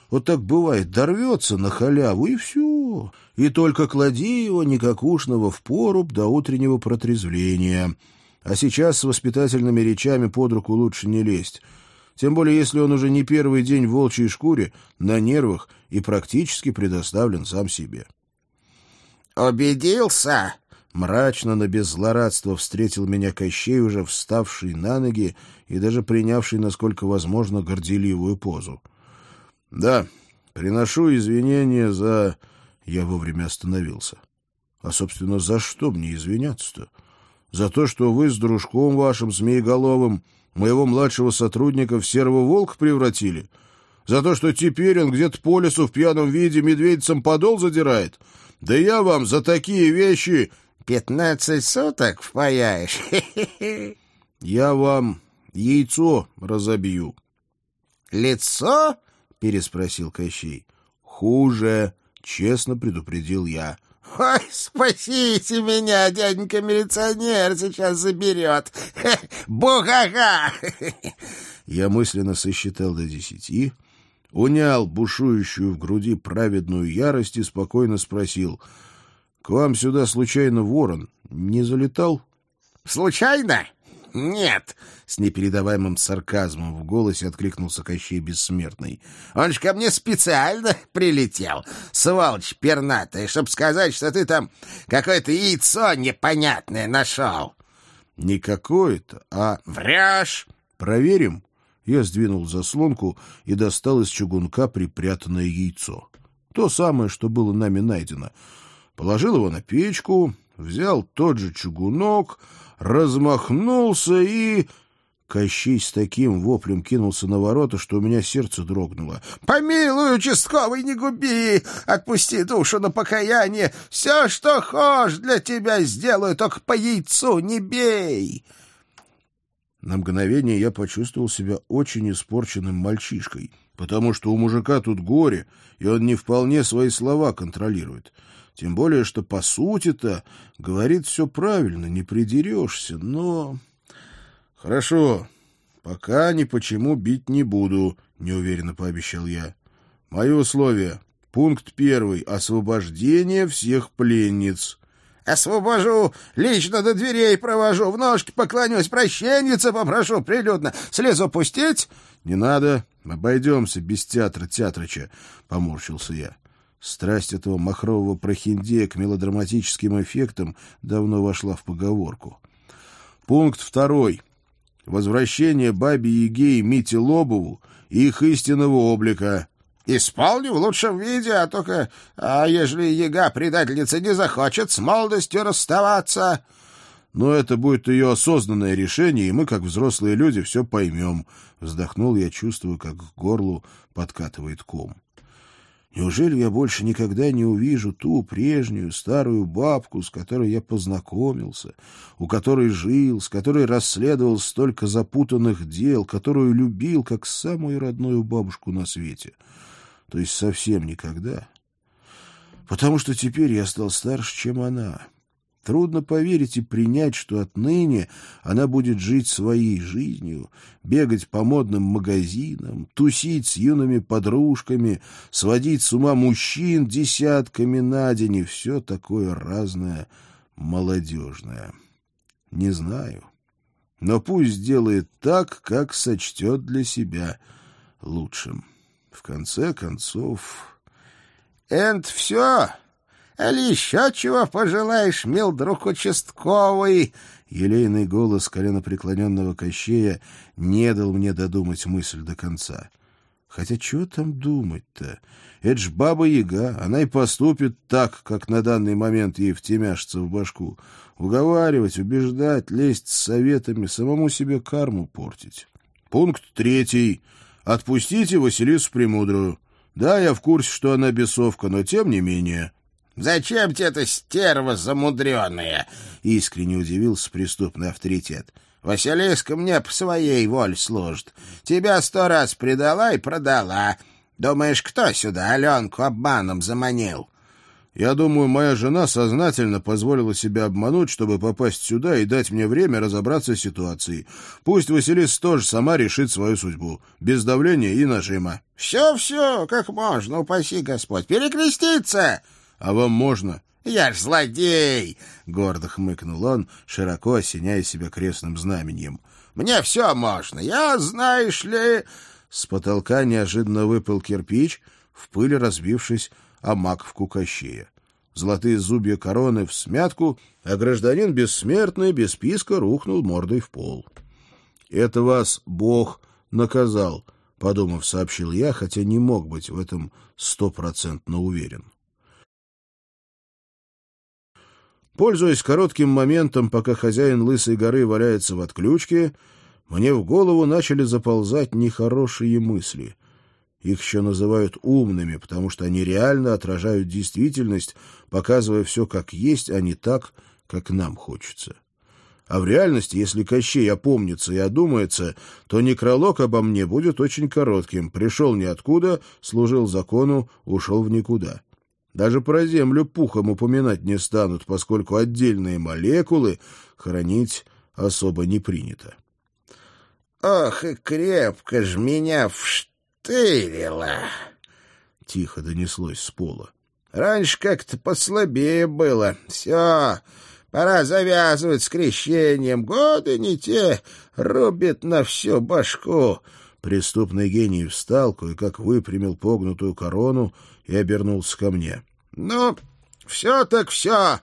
вот так бывает, дорвется на халяву, и все. И только клади его никакушного в поруб до утреннего протрезвления. А сейчас с воспитательными речами под руку лучше не лезть. Тем более, если он уже не первый день в волчьей шкуре, на нервах и практически предоставлен сам себе. «Убедился?» Мрачно, но без злорадства встретил меня Кощей, уже вставший на ноги и даже принявший, насколько возможно, горделивую позу. — Да, приношу извинения за... Я вовремя остановился. А, собственно, за что мне извиняться-то? За то, что вы с дружком вашим, Змееголовым, моего младшего сотрудника в серого волка превратили? За то, что теперь он где-то по лесу в пьяном виде медведицам подол задирает? Да я вам за такие вещи Пятнадцать суток впаяешь? Я вам яйцо разобью. Лицо? переспросил Кощей. Хуже, честно предупредил я. «Ой, спасите меня, дяденька милиционер сейчас заберет! Бугага!» Я мысленно сосчитал до десяти, унял бушующую в груди праведную ярость и спокойно спросил — к вам сюда случайно ворон не залетал? — Случайно? Нет, — с непередаваемым сарказмом в голосе откликнулся Кощей Бессмертный. — Он ж ко мне специально прилетел, сволочь пернатая, чтоб сказать, что ты там какое-то яйцо непонятное нашел. — Не какое-то, а... — Врешь! — Проверим. Я сдвинул заслонку и достал из чугунка припрятанное яйцо. То самое, что было нами найдено — положил его на печку, взял тот же чугунок, размахнулся и... Кощей с таким воплем кинулся на ворота, что у меня сердце дрогнуло. «Помилуй, участковый, не губи! Отпусти душу на покаяние! Все, что хочешь, для тебя сделаю, только по яйцу не бей!» На мгновение я почувствовал себя очень испорченным мальчишкой. потому что у мужика тут горе, и он не вполне свои слова контролирует. Тем более, что по сути-то говорит все правильно, не придерешься, но... Хорошо, пока ни почему бить не буду, неуверенно пообещал я. Мои условия. Пункт первый. Освобождение всех пленниц. Освобожу, лично до дверей провожу, в ножки поклонюсь, прощенница попрошу прилюдно. Слезу пустить? Не надо, обойдемся без театра Театрыча, поморщился я. Страсть этого махрового прохиндея к мелодраматическим эффектам давно вошла в поговорку. Пункт второй. Возвращение бабе Яге и Мите Лобову и их истинного облика. Исполню в лучшем виде, а только... А ежели Яга, предательница, не захочет с молодостью расставаться... Но это будет ее осознанное решение, и мы, как взрослые люди, все поймем. Вздохнул я, чувствую, как к горлу подкатывает ком. Неужели я больше никогда не увижу ту прежнюю старую бабку, с которой я познакомился, у которой жил, с которой расследовал столько запутанных дел, которую любил как самую родную бабушку на свете? То есть совсем никогда. Потому что теперь я стал старше, чем она. Трудно поверить и принять, что отныне она будет жить своей жизнью, бегать по модным магазинам, тусить с юными подружками, сводить с ума мужчин десятками на день и все такое разное, молодежное. Не знаю. Но пусть делает так, как сочтет для себя лучшим. В конце концов... — Энд все! Али еще чего пожелаешь, мил друг участковый?» Елейный голос коленопреклоненного Кощея не дал мне додумать мысль до конца. Хотя чего там думать-то? Это ж баба-яга, она и поступит так, как на данный момент ей втемяшится в башку. Уговаривать, убеждать, лезть с советами, самому себе карму портить. Пункт третий. Отпустите Василису Премудрую. Да, я в курсе, что она бесовка, но тем не менее... Зачем тебе эта стерва замудренная? — искренне удивился преступный авторитет. — Василиска мне по своей воле служит. Тебя сто раз предала и продала. Думаешь, кто сюда Аленку обманом заманил? Я думаю, моя жена сознательно позволила себя обмануть, чтобы попасть сюда и дать мне время разобраться с ситуацией. Пусть Василис тоже сама решит свою судьбу, без давления и нажима. Все-все, как можно, упаси Господь, перекреститься! А вам можно? Я ж злодей! Гордо хмыкнул он, широко осеняя себя крестным знаменем. Мне все можно. Я, знаешь ли... С потолка неожиданно выпал кирпич, в пыли разбившись о маковку Кощея. Золотые зубья короны в смятку, а гражданин бессмертный без списка рухнул мордой в пол. — Это вас Бог наказал, — подумав, сообщил я, хотя не мог быть в этом стопроцентно уверен. Пользуясь коротким моментом, пока хозяин Лысой горы валяется в отключке, мне в голову начали заползать нехорошие мысли. Их еще называют умными, потому что они реально отражают действительность, показывая все как есть, а не так, как нам хочется. А в реальности, если Кощей опомнится и одумается, то некролог обо мне будет очень коротким. Пришел ниоткуда, служил закону, ушел в никуда. Даже про Землю пухом упоминать не станут, поскольку отдельные молекулы хранить особо не принято. — Ох, и крепко ж меня вштырило! — тихо донеслось с пола. — Раньше как-то послабее было. Все, пора завязывать с крещением. Годы не те, рубит на всю башку. Преступный гений встал, кое-как выпрямил погнутую корону и обернулся ко мне. «Ну, все так все.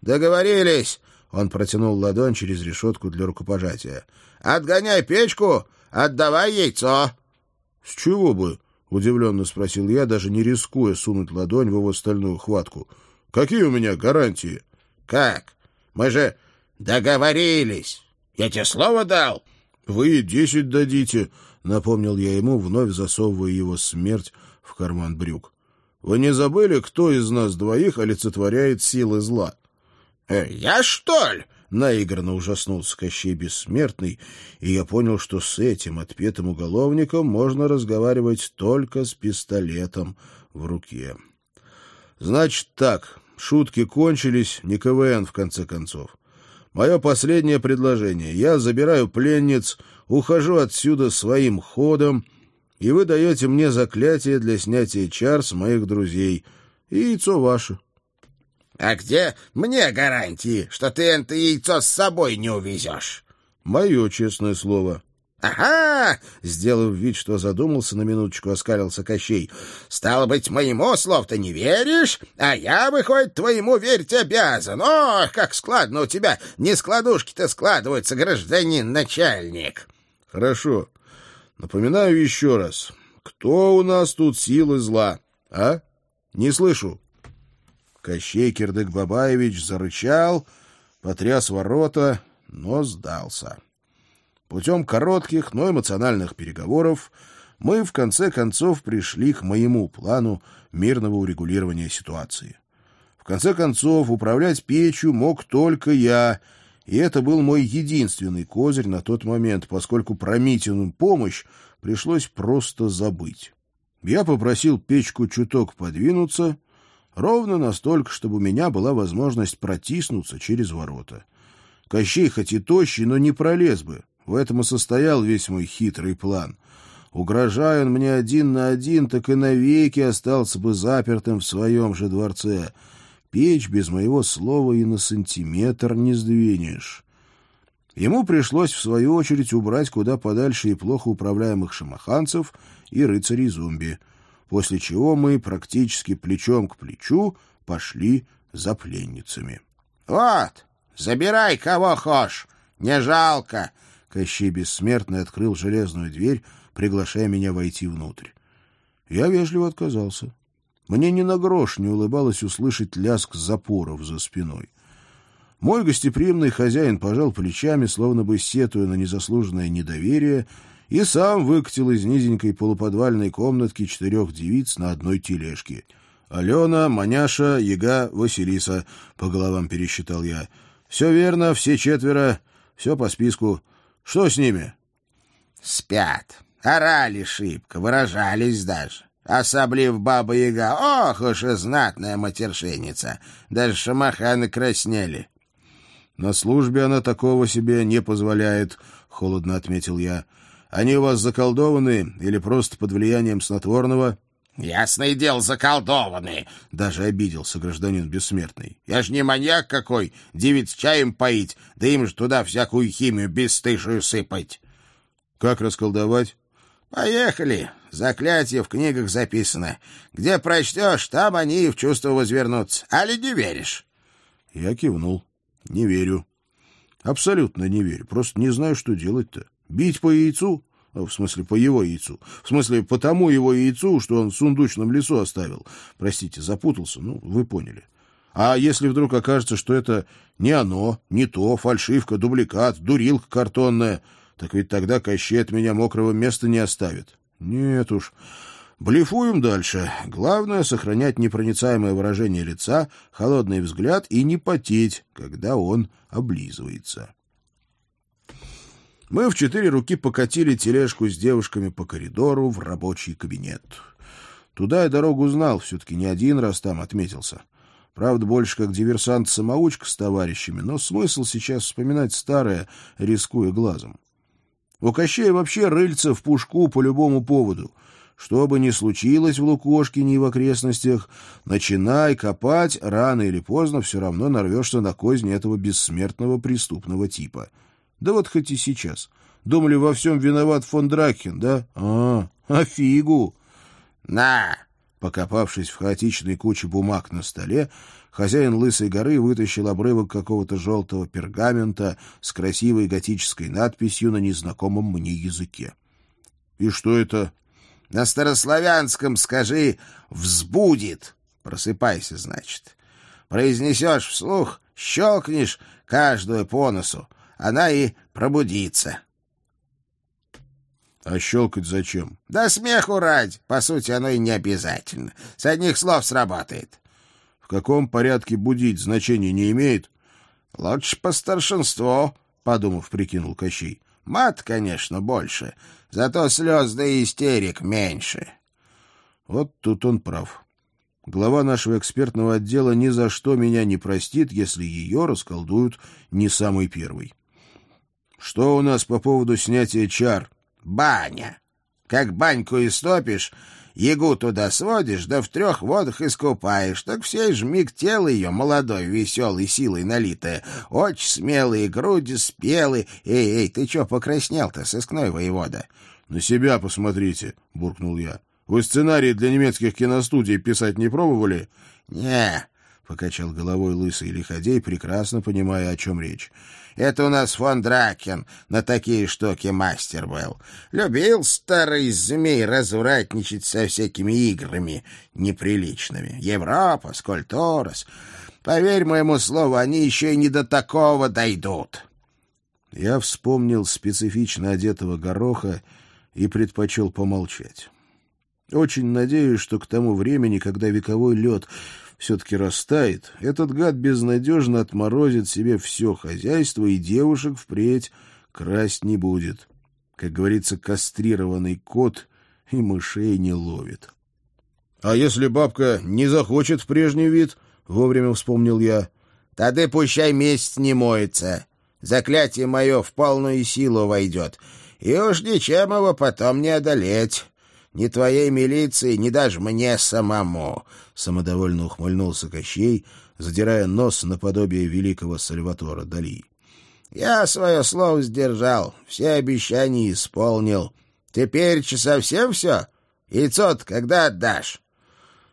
Договорились». Он протянул ладонь через решетку для рукопожатия. «Отгоняй печку, отдавай яйцо». «С чего бы?» — удивленно спросил я, даже не рискуя сунуть ладонь в его стальную хватку. «Какие у меня гарантии?» «Как? Мы же договорились. Я тебе слово дал». «Вы десять дадите», — напомнил я ему, вновь засовывая его смерть в карман брюк. Вы не забыли, кто из нас двоих олицетворяет силы зла? «Э, — Я, что ли? — наигранно ужаснулся Кощей Бессмертный, и я понял, что с этим отпетым уголовником можно разговаривать только с пистолетом в руке. «Значит так, шутки кончились, не КВН, в конце концов. Мое последнее предложение. Я забираю пленниц, ухожу отсюда своим ходом, и вы даете мне заклятие для снятия чар с моих друзей. И яйцо ваше». «А где мне гарантии, что ты это яйцо с собой не увезешь?» «Мое честное слово». «Ага!» — сделав вид, что задумался, на минуточку оскалился Кощей. «Стало быть, моему слову-то не веришь, а я, выходит, твоему верить обязан. Ох, как складно у тебя! Не складушки-то складываются, гражданин начальник!» «Хорошо. Напоминаю еще раз. Кто у нас тут силы зла, а? Не слышу». Кощей Кирдык-Бабаевич зарычал, потряс ворота, но сдался. Путем коротких, но эмоциональных переговоров мы в конце концов пришли к моему плану мирного урегулирования ситуации. В конце концов, управлять печью мог только я, и это был мой единственный козырь на тот момент, поскольку про Митину помощь пришлось просто забыть. Я попросил печку чуток подвинуться, ровно настолько, чтобы у меня была возможность протиснуться через ворота. Кощей хоть и тощий, но не пролез бы, в этом и состоял весь мой хитрый план. Угрожая он мне один на один, так и навеки остался бы запертым в своем же дворце. Печь без моего слова и на сантиметр не сдвинешь. Ему пришлось, в свою очередь, убрать куда подальше и плохо управляемых шамаханцев и рыцарей-зомби, после чего мы практически плечом к плечу пошли за пленницами. — Вот, забирай кого хошь, не жалко, Кощей Бессмертный открыл железную дверь, приглашая меня войти внутрь. Я вежливо отказался. Мне ни на грош не улыбалось услышать лязг запоров за спиной. Мой гостеприимный хозяин пожал плечами, словно бы сетуя на незаслуженное недоверие, и сам выкатил из низенькой полуподвальной комнатки четырех девиц на одной тележке. «Алена, Маняша, Яга, Василиса», — по головам пересчитал я. «Все верно, все четверо, все по списку. Что с ними? Спят. Орали шибко, выражались даже. Особлив баба-яга, ох уж и знатная матершинница. Даже шамаханы краснели. На службе она такого себе не позволяет, — холодно отметил я. Они у вас заколдованы или просто под влиянием снотворного? Ясное дело, заколдованы. Даже обиделся гражданин бессмертный. Я ж не маньяк какой, девиц чаем поить, да им же туда всякую химию бесстыжую сыпать. Как расколдовать? Поехали. Заклятие в книгах записано. Где прочтешь, там они и в чувство возвернутся. Али не веришь? Я кивнул. Не верю. Абсолютно не верю. Просто не знаю, что делать-то. Бить по яйцу? Ну, в смысле, по его яйцу. В смысле, по тому его яйцу, что он в сундучном лесу оставил. Простите, запутался, ну, вы поняли. А если вдруг окажется, что это не оно, не то, фальшивка, дубликат, дурилка картонная, так ведь тогда Кощей от меня мокрого места не оставит. Нет уж. Блефуем дальше. Главное — сохранять непроницаемое выражение лица, холодный взгляд и не потеть, когда он облизывается. Мы в четыре руки покатили тележку с девушками по коридору в рабочий кабинет. Туда я дорогу знал, все-таки не один раз там отметился. Правда, больше как диверсант-самоучка с товарищами, но смысл сейчас вспоминать старое, рискуя глазом. У Кощея вообще рыльца в пушку по любому поводу. Что бы ни случилось в Лукошкине и в окрестностях, начинай копать, рано или поздно все равно нарвешься на козни этого бессмертного преступного типа — да вот хоть и сейчас. Думали, во всем виноват фон Дракхен, да? А, а фигу! На! Покопавшись в хаотичной куче бумаг на столе, хозяин Лысой горы вытащил обрывок какого-то желтого пергамента с красивой готической надписью на незнакомом мне языке. — И что это? — На старославянском скажи «взбудет». Просыпайся, значит. Произнесешь вслух, щелкнешь каждую по носу она и пробудится. — А щелкать зачем? — Да смеху ради. По сути, оно и не обязательно. С одних слов сработает. — В каком порядке будить значения не имеет? Лучше по старшинству, — подумав, прикинул Кощей. Мат, конечно, больше, зато слез да истерик меньше. Вот тут он прав. Глава нашего экспертного отдела ни за что меня не простит, если ее расколдуют не самый первый. Что у нас по поводу снятия чар? Баня. Как баньку истопишь, ягу туда сводишь, да в трех водах искупаешь, так все ж миг тело ее, молодой, веселой, силой налитое, очень смелые, груди спелые. Эй, эй, ты чё покраснел-то, сыскной воевода? — На себя посмотрите, — буркнул я. — Вы сценарии для немецких киностудий писать не пробовали? — Не, — покачал головой лысый лиходей, прекрасно понимая, о чем речь. Это у нас фон Дракен на такие штуки мастер был. Любил старый змей развратничать со всякими играми неприличными. Европа, Скульптурас. Поверь моему слову, они еще и не до такого дойдут. Я вспомнил специфично одетого гороха и предпочел помолчать. Очень надеюсь, что к тому времени, когда вековой лед все-таки растает, этот гад безнадежно отморозит себе все хозяйство и девушек впредь красть не будет. Как говорится, кастрированный кот и мышей не ловит. — А если бабка не захочет в прежний вид? — вовремя вспомнил я. — Тогда пущай месяц не моется. Заклятие мое в полную силу войдет, и уж ничем его потом не одолеть ни твоей милиции, ни даже мне самому!» Самодовольно ухмыльнулся Кощей, задирая нос наподобие великого Сальватора Дали. «Я свое слово сдержал, все обещания исполнил. Теперь че совсем все? Яйцо-то когда отдашь?»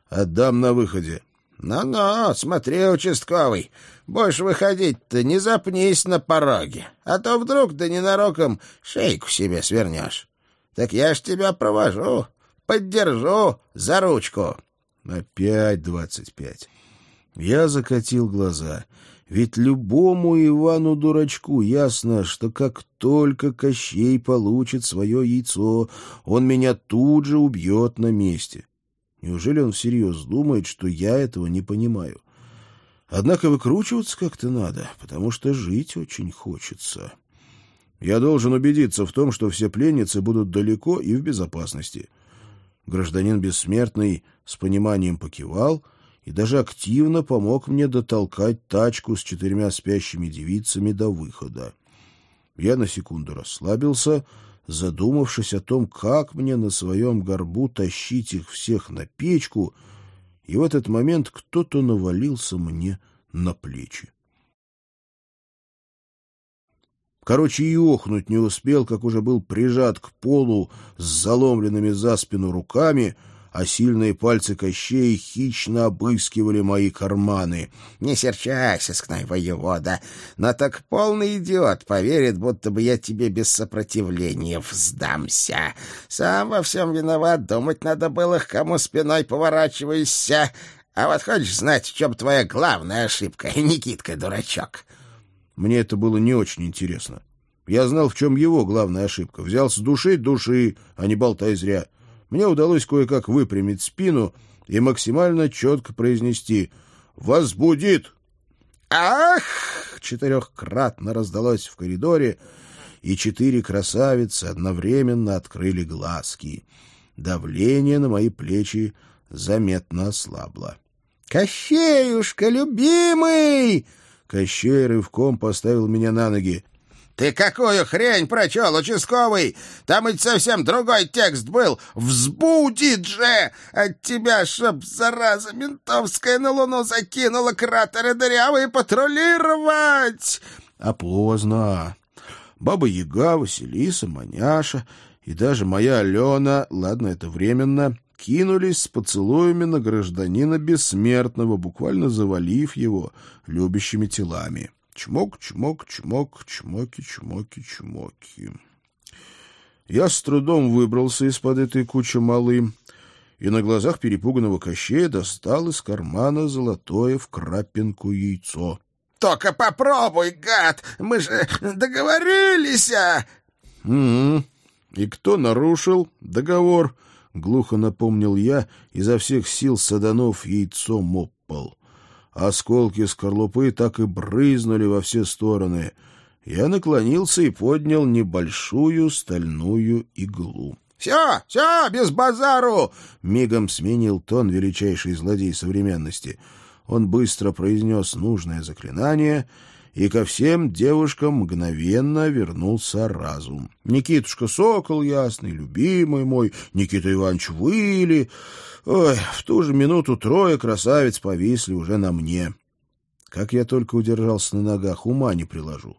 «Отдам на выходе». «Ну-ну, смотри, участковый, больше выходить-то не запнись на пороге, а то вдруг да ненароком шейку себе свернешь. Так я ж тебя провожу, Поддержу за ручку. Опять двадцать пять. Я закатил глаза. Ведь любому Ивану-дурачку ясно, что как только Кощей получит свое яйцо, он меня тут же убьет на месте. Неужели он всерьез думает, что я этого не понимаю? Однако выкручиваться как-то надо, потому что жить очень хочется. Я должен убедиться в том, что все пленницы будут далеко и в безопасности. Гражданин бессмертный с пониманием покивал и даже активно помог мне дотолкать тачку с четырьмя спящими девицами до выхода. Я на секунду расслабился, задумавшись о том, как мне на своем горбу тащить их всех на печку, и в этот момент кто-то навалился мне на плечи. Короче, и охнуть не успел, как уже был прижат к полу с заломленными за спину руками, а сильные пальцы Кощей хищно обыскивали мои карманы. — Не серчайся, скнай воевода, но так полный идиот поверит, будто бы я тебе без сопротивления вздамся. Сам во всем виноват, думать надо было, к кому спиной поворачиваешься. А вот хочешь знать, в чем твоя главная ошибка, Никитка-дурачок? — мне это было не очень интересно. Я знал, в чем его главная ошибка. Взялся душить души, а не болтай зря. Мне удалось кое-как выпрямить спину и максимально четко произнести «Возбудит!». «Ах!» четырехкратно раздалось в коридоре, и четыре красавицы одновременно открыли глазки. Давление на мои плечи заметно ослабло. «Кощеюшка, любимый!» Кощей рывком поставил меня на ноги. «Ты какую хрень прочел, участковый? Там ведь совсем другой текст был. Взбудит же! От тебя, чтоб зараза ментовская на луну закинула кратеры дырявые патрулировать!» А поздно. Баба Яга, Василиса, Маняша и даже моя Алена, ладно, это временно, кинулись с поцелуями на гражданина бессмертного, буквально завалив его любящими телами. Чмок, чмок, чмок, чмоки, чмоки, чмоки. Я с трудом выбрался из-под этой кучи малы и на глазах перепуганного Кощея достал из кармана золотое в крапинку яйцо. — Только попробуй, гад! Мы же договорились! Угу. И кто нарушил договор? — глухо напомнил я, изо всех сил саданов яйцом об пол. Осколки скорлупы так и брызнули во все стороны. Я наклонился и поднял небольшую стальную иглу. «Все, все, без базару!» — мигом сменил тон величайший злодей современности. Он быстро произнес нужное заклинание — и ко всем девушкам мгновенно вернулся разум. Никитушка Сокол ясный, любимый мой, Никита Иванович Выли. Ой, в ту же минуту трое красавиц повисли уже на мне. Как я только удержался на ногах, ума не приложу.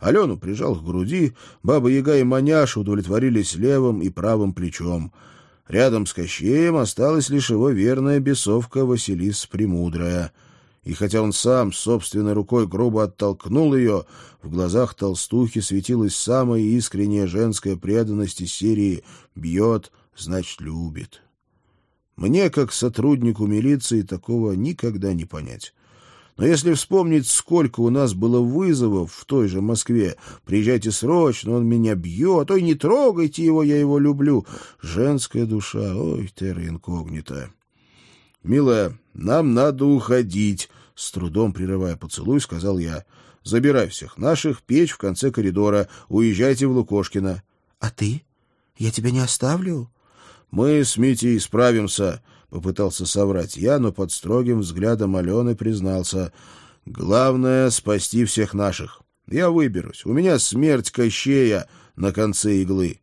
Алену прижал к груди, Баба Яга и Маняша удовлетворились левым и правым плечом. Рядом с Кощеем осталась лишь его верная бесовка Василиса Премудрая — и хотя он сам собственной рукой грубо оттолкнул ее, в глазах толстухи светилась самая искренняя женская преданность из серии «Бьет, значит, любит». Мне, как сотруднику милиции, такого никогда не понять. Но если вспомнить, сколько у нас было вызовов в той же Москве, приезжайте срочно, он меня бьет, ой, не трогайте его, я его люблю. Женская душа, ой, терра инкогнита. Милая, нам надо уходить, с трудом прерывая поцелуй, сказал я. «Забирай всех наших, печь в конце коридора. Уезжайте в Лукошкино». «А ты? Я тебя не оставлю?» «Мы с Митей справимся», — попытался соврать я, но под строгим взглядом Алены признался. «Главное — спасти всех наших. Я выберусь. У меня смерть Кощея на конце иглы».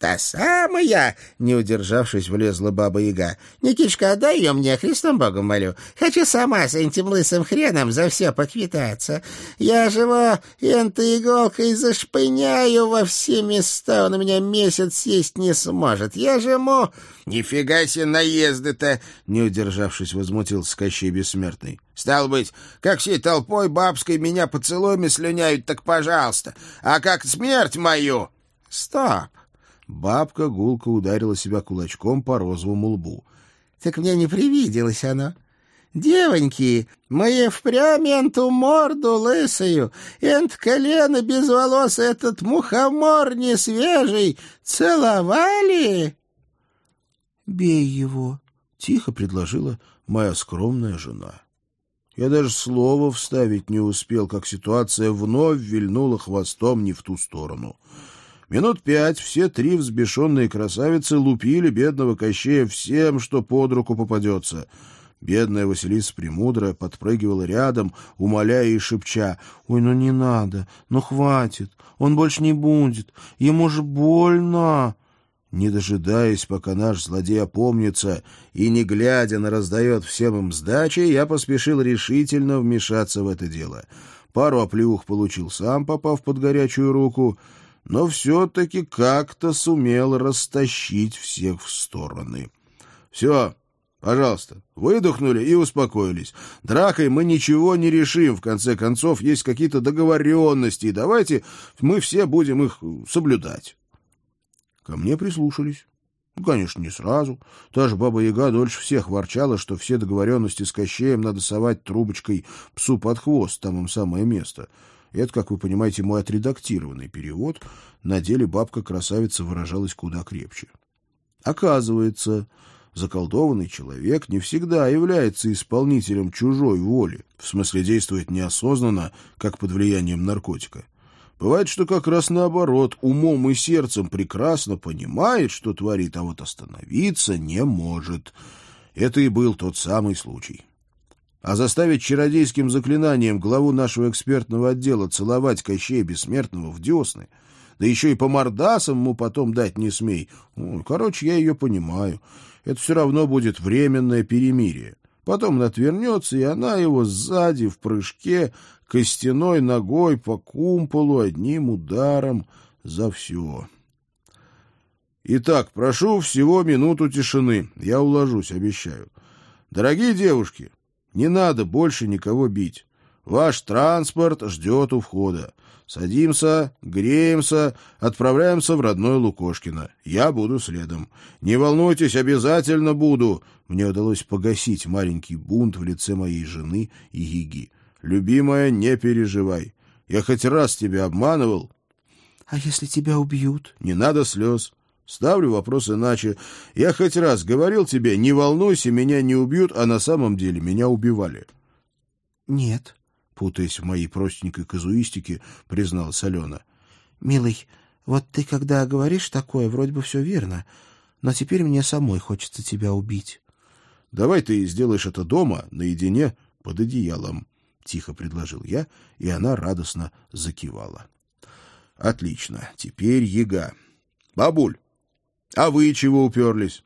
«Та самая!» — не удержавшись, влезла баба-яга. «Никичка, отдай ее мне, Христом Богом молю. Хочу сама с этим лысым хреном за все поквитаться. Я же его энтой иголкой зашпыняю во все места. Он у меня месяц съесть не сможет. Я же ему...» «Нифига себе наезды-то!» — не удержавшись, возмутился Кощей Бессмертный. «Стал быть, как всей толпой бабской меня поцелуями слюняют, так пожалуйста. А как смерть мою...» «Стоп!» Бабка гулко ударила себя кулачком по розовому лбу. — Так мне не привиделось оно. Девоньки, мы впрямь энту морду лысую, энт колено без волос этот мухомор не свежий целовали? — Бей его, — тихо предложила моя скромная жена. Я даже слова вставить не успел, как ситуация вновь вильнула хвостом не в ту сторону — Минут пять все три взбешенные красавицы лупили бедного Кощея всем, что под руку попадется. Бедная Василиса Премудрая подпрыгивала рядом, умоляя и шепча. «Ой, ну не надо, ну хватит, он больше не будет, ему же больно!» Не дожидаясь, пока наш злодей опомнится и, не глядя на раздает всем им сдачи, я поспешил решительно вмешаться в это дело. Пару оплеух получил сам, попав под горячую руку — но все-таки как-то сумел растащить всех в стороны. Все, пожалуйста, выдохнули и успокоились. Дракой мы ничего не решим, в конце концов, есть какие-то договоренности, и давайте мы все будем их соблюдать. Ко мне прислушались. Ну, конечно, не сразу. Та же Баба-Яга дольше всех ворчала, что все договоренности с Кощеем надо совать трубочкой псу под хвост, там им самое место — это, как вы понимаете, мой отредактированный перевод. На деле бабка-красавица выражалась куда крепче. Оказывается, заколдованный человек не всегда является исполнителем чужой воли, в смысле действует неосознанно, как под влиянием наркотика. Бывает, что как раз наоборот, умом и сердцем прекрасно понимает, что творит, а вот остановиться не может. Это и был тот самый случай. А заставить чародейским заклинанием главу нашего экспертного отдела целовать Кощея Бессмертного в десны, да еще и по мордасам ему потом дать не смей. Ну, короче, я ее понимаю. Это все равно будет временное перемирие. Потом он отвернется, и она его сзади в прыжке костяной ногой по кумполу одним ударом за все. Итак, прошу всего минуту тишины. Я уложусь, обещаю. Дорогие девушки, не надо больше никого бить. Ваш транспорт ждет у входа. Садимся, греемся, отправляемся в родное Лукошкино. Я буду следом. Не волнуйтесь, обязательно буду. Мне удалось погасить маленький бунт в лице моей жены и Гиги. Любимая, не переживай. Я хоть раз тебя обманывал. — А если тебя убьют? — Не надо слез. Ставлю вопрос иначе. Я хоть раз говорил тебе, не волнуйся, меня не убьют, а на самом деле меня убивали. Нет, путаясь в моей простенькой казуистике, призналась Алена. Милый, вот ты когда говоришь такое, вроде бы все верно, но теперь мне самой хочется тебя убить. Давай ты сделаешь это дома, наедине, под одеялом, тихо предложил я, и она радостно закивала. Отлично. Теперь Ега. Бабуль, а вы чего уперлись?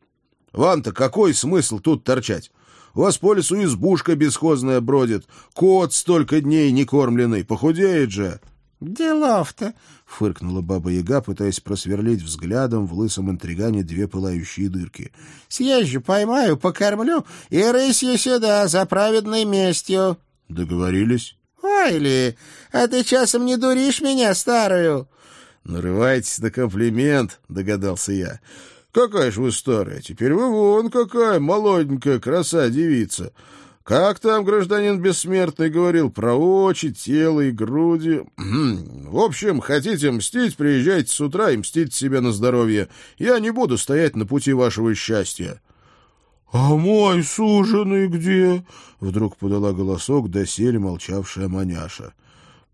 Вам-то какой смысл тут торчать? У вас по лесу избушка бесхозная бродит, кот столько дней не кормленный, похудеет же. Делов-то, фыркнула баба-яга, пытаясь просверлить взглядом в лысом интригане две пылающие дырки. Съезжу, поймаю, покормлю и рысью сюда за праведной местью. Договорились? Ой ли, а ты часом не дуришь меня, старую? Нарывайтесь на комплимент, догадался я. Какая ж вы старая, теперь вы вон какая молоденькая краса-девица. Как там гражданин бессмертный говорил про очи, тело и груди? В общем, хотите мстить, приезжайте с утра и мстите себе на здоровье. Я не буду стоять на пути вашего счастья. — А мой суженый где? — вдруг подала голосок доселе молчавшая маняша. —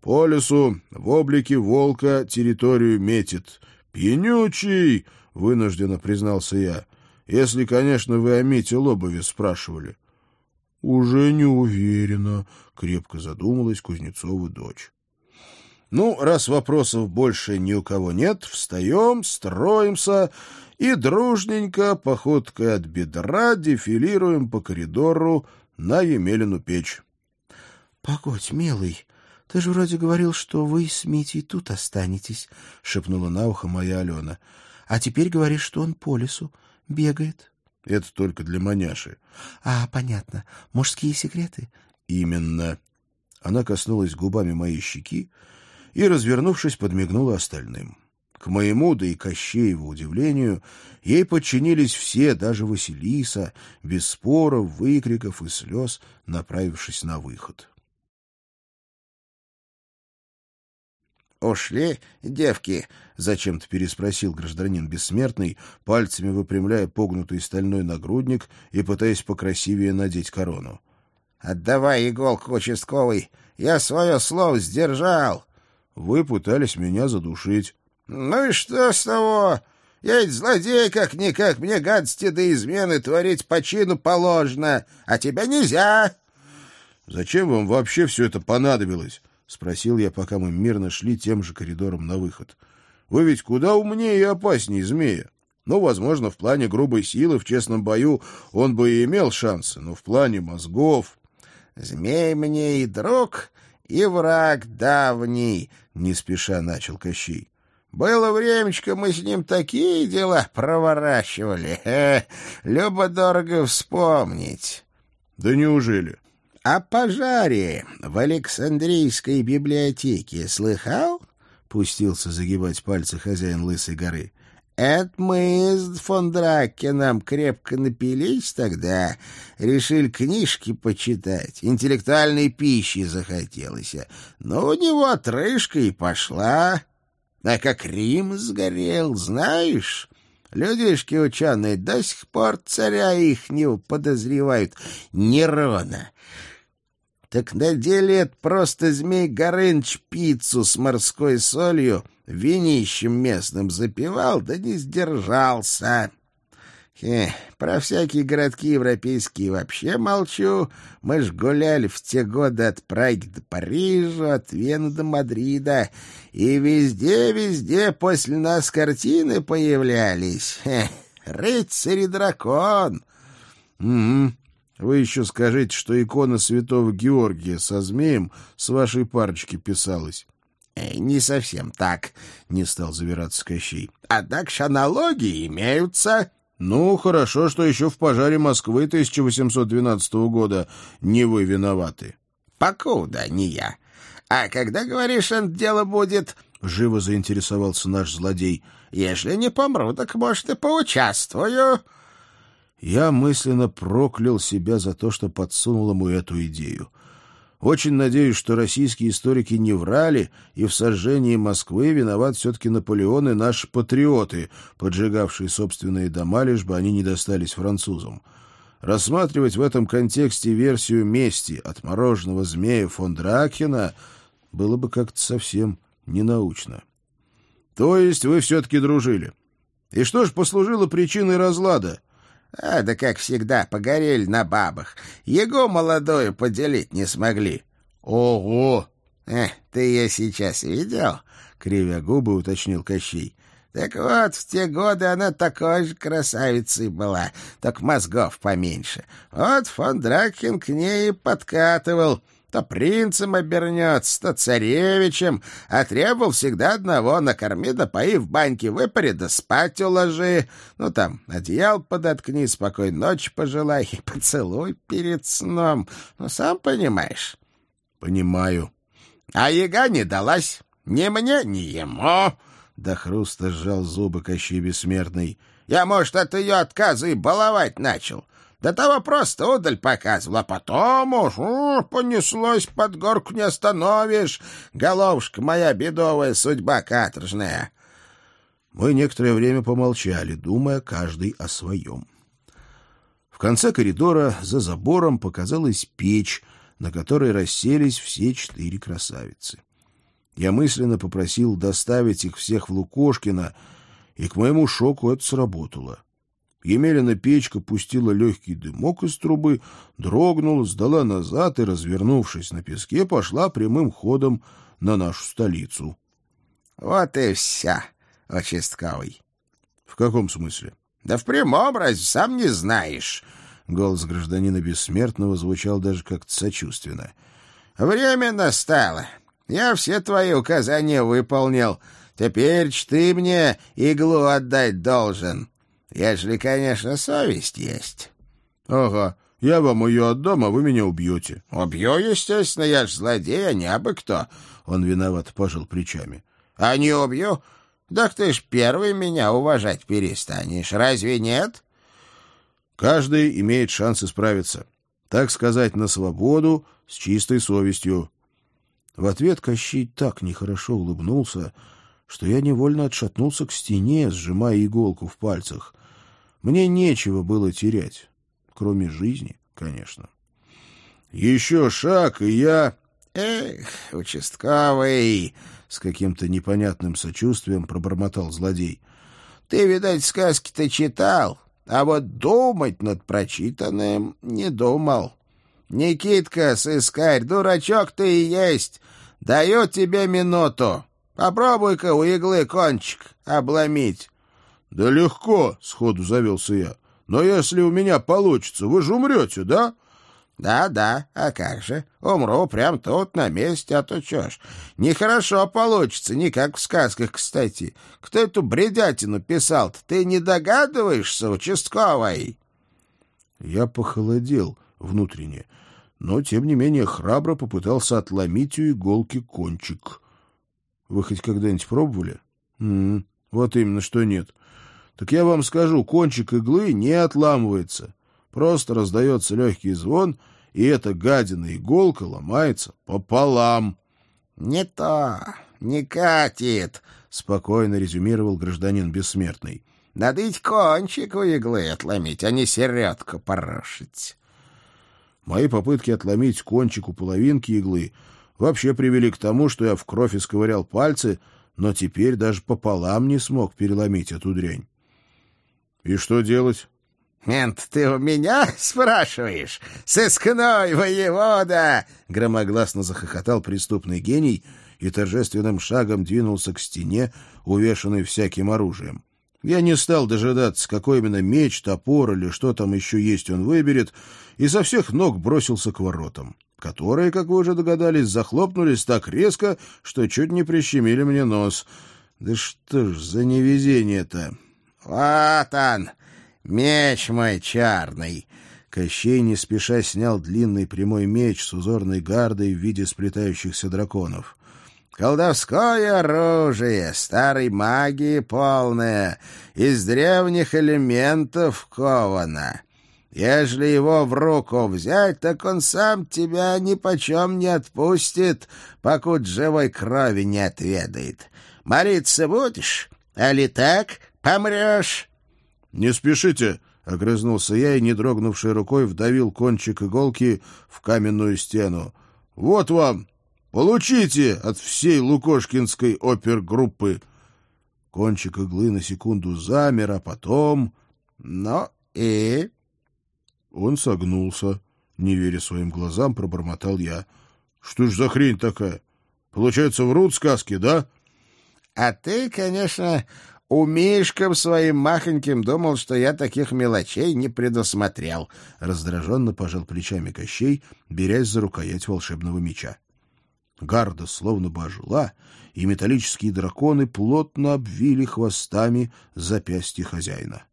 По лесу, в облике волка, территорию метит. Пьянючий! — вынужденно признался я. — Если, конечно, вы о Мите Лобове спрашивали. — Уже не уверена, — крепко задумалась Кузнецова дочь. Ну, раз вопросов больше ни у кого нет, встаем, строимся и дружненько, походкой от бедра, дефилируем по коридору на Емелину печь. — Погодь, милый, ты же вроде говорил, что вы с Митей тут останетесь, — шепнула на ухо моя Алена. А теперь говоришь, что он по лесу бегает. — Это только для маняши. — А, понятно. Мужские секреты? — Именно. Она коснулась губами моей щеки и, развернувшись, подмигнула остальным. К моему, да и Кощееву удивлению, ей подчинились все, даже Василиса, без споров, выкриков и слез, направившись на выход. «Ушли, девки?» — зачем-то переспросил гражданин бессмертный, пальцами выпрямляя погнутый стальной нагрудник и пытаясь покрасивее надеть корону. «Отдавай иголку, участковый! Я свое слово сдержал!» «Вы пытались меня задушить». «Ну и что с того? Я ведь злодей, как-никак, мне гадости до измены творить по чину положено, а тебя нельзя!» «Зачем вам вообще все это понадобилось?» — спросил я, пока мы мирно шли тем же коридором на выход. — Вы ведь куда умнее и опаснее змея. Ну, возможно, в плане грубой силы в честном бою он бы и имел шансы, но в плане мозгов... — Змей мне и друг, и враг давний, — не спеша начал Кощей. Было времечко, мы с ним такие дела проворачивали. Э, Любо-дорого вспомнить. — Да неужели? О пожаре в Александрийской библиотеке слыхал? Пустился загибать пальцы хозяин Лысой горы. Это мы с фон Дракеном крепко напились тогда, решили книжки почитать, интеллектуальной пищи захотелось. Но у него отрыжка и пошла. А как Рим сгорел, знаешь? Людишки ученые до сих пор царя их не подозревают. Нерона так на деле это просто Змей Горыныч пиццу с морской солью винищем местным запивал, да не сдержался. Хе, про всякие городки европейские вообще молчу. Мы ж гуляли в те годы от Праги до Парижа, от Вены до Мадрида, и везде-везде после нас картины появлялись. Хе, рыцарь и дракон. Угу. Вы еще скажите, что икона святого Георгия со змеем с вашей парочки писалась. «Э, — Не совсем так, — не стал завираться Кощей. — Однако аналогии имеются. — Ну, хорошо, что еще в пожаре Москвы 1812 года не вы виноваты. — Покуда не я. А когда, говоришь, дело будет... — живо заинтересовался наш злодей. — Если не помру, так, может, и поучаствую. Я мысленно проклял себя за то, что подсунул ему эту идею. Очень надеюсь, что российские историки не врали, и в сожжении Москвы виноват все-таки Наполеон и наши патриоты, поджигавшие собственные дома, лишь бы они не достались французам. рассматривать в этом контексте версию мести отмороженного змея фон Дракена было бы как-то совсем ненаучно. То есть вы все-таки дружили. И что ж послужило причиной разлада? А, да как всегда, погорели на бабах. Его молодую поделить не смогли. Ого! Э, ты ее сейчас видел? Кривя губы, уточнил Кощей. Так вот, в те годы она такой же красавицей была, так мозгов поменьше. Вот фон Дракин к ней и подкатывал. То принцем обернется, то царевичем, а требовал всегда одного — накорми да пои в баньке выпари да спать уложи. Ну, там, одеял подоткни, спокойной ночи пожелай и поцелуй перед сном. Ну, сам понимаешь. — Понимаю. — А яга не далась ни мне, ни ему. До хруста сжал зубы Кощей Бессмертный. Я, может, от ее отказа и баловать начал. До того просто удаль показывал, а потом уж у, понеслось под горку не остановишь. Головушка моя бедовая, судьба каторжная. Мы некоторое время помолчали, думая каждый о своем. В конце коридора за забором показалась печь, на которой расселись все четыре красавицы. Я мысленно попросил доставить их всех в Лукошкино, и к моему шоку это сработало. Емелина печка пустила легкий дымок из трубы, дрогнула, сдала назад и, развернувшись на песке, пошла прямым ходом на нашу столицу. — Вот и вся, участковый. — В каком смысле? — Да в прямом, разве сам не знаешь? Голос гражданина Бессмертного звучал даже как-то сочувственно. — Время настало. Я все твои указания выполнил. Теперь ты мне иглу отдать должен, ежели, конечно, совесть есть. — Ага, я вам ее отдам, а вы меня убьете. — Убью, естественно, я ж злодей, а не абы кто. Он виноват пожал плечами. — А не убью? Так ты ж первый меня уважать перестанешь, разве нет? Каждый имеет шанс исправиться. Так сказать, на свободу, с чистой совестью. В ответ Кощей так нехорошо улыбнулся, что я невольно отшатнулся к стене, сжимая иголку в пальцах. Мне нечего было терять, кроме жизни, конечно. Еще шаг, и я... Эх, участковый, с каким-то непонятным сочувствием пробормотал злодей. Ты, видать, сказки-то читал, а вот думать над прочитанным не думал. Никитка, сыскарь, дурачок ты и есть. Даю тебе минуту. Попробуй-ка у иглы кончик обломить. — Да легко, — сходу завелся я. — Но если у меня получится, вы же умрете, да? Да, — Да-да, а как же? Умру прям тут, на месте, а то чё ж. Нехорошо получится, не как в сказках, кстати. Кто эту бредятину писал-то, ты не догадываешься, участковый? Я похолодел внутренне но, тем не менее, храбро попытался отломить у иголки кончик. Вы хоть когда-нибудь пробовали? М -м, вот именно, что нет. Так я вам скажу, кончик иглы не отламывается. Просто раздается легкий звон, и эта гадина иголка ломается пополам. — Не то, не катит, — спокойно резюмировал гражданин Бессмертный. — Надо ведь кончик у иглы отломить, а не середку порошить. Мои попытки отломить кончик у половинки иглы вообще привели к тому, что я в кровь исковырял пальцы, но теперь даже пополам не смог переломить эту дрянь. И что делать? «Мент, ты у меня спрашиваешь? Сыскной воевода!» Громогласно захохотал преступный гений и торжественным шагом двинулся к стене, увешанной всяким оружием. Я не стал дожидаться, какой именно меч, топор или что там еще есть он выберет, и со всех ног бросился к воротам, которые, как вы уже догадались, захлопнулись так резко, что чуть не прищемили мне нос. Да что ж за невезение-то! — Вот он, меч мой чарный! Кощей не спеша снял длинный прямой меч с узорной гардой в виде сплетающихся драконов. Колдовское оружие, старой магии полное, из древних элементов ковано. Ежели его в руку взять, так он сам тебя ни почем не отпустит, покуда живой крови не отведает. Молиться будешь, али так помрешь?» «Не спешите!» —— огрызнулся я и, не дрогнувшей рукой, вдавил кончик иголки в каменную стену. «Вот вам! Получите от всей Лукошкинской опергруппы!» Кончик иглы на секунду замер, а потом... «Ну и...» Он согнулся. Не веря своим глазам, пробормотал я. «Что ж за хрень такая? Получается, врут сказки, да?» «А ты, конечно, умишком своим махоньким думал, что я таких мелочей не предусмотрел», — раздраженно пожал плечами Кощей, берясь за рукоять волшебного меча. Гарда словно бы ожила, и металлические драконы плотно обвили хвостами запястья хозяина.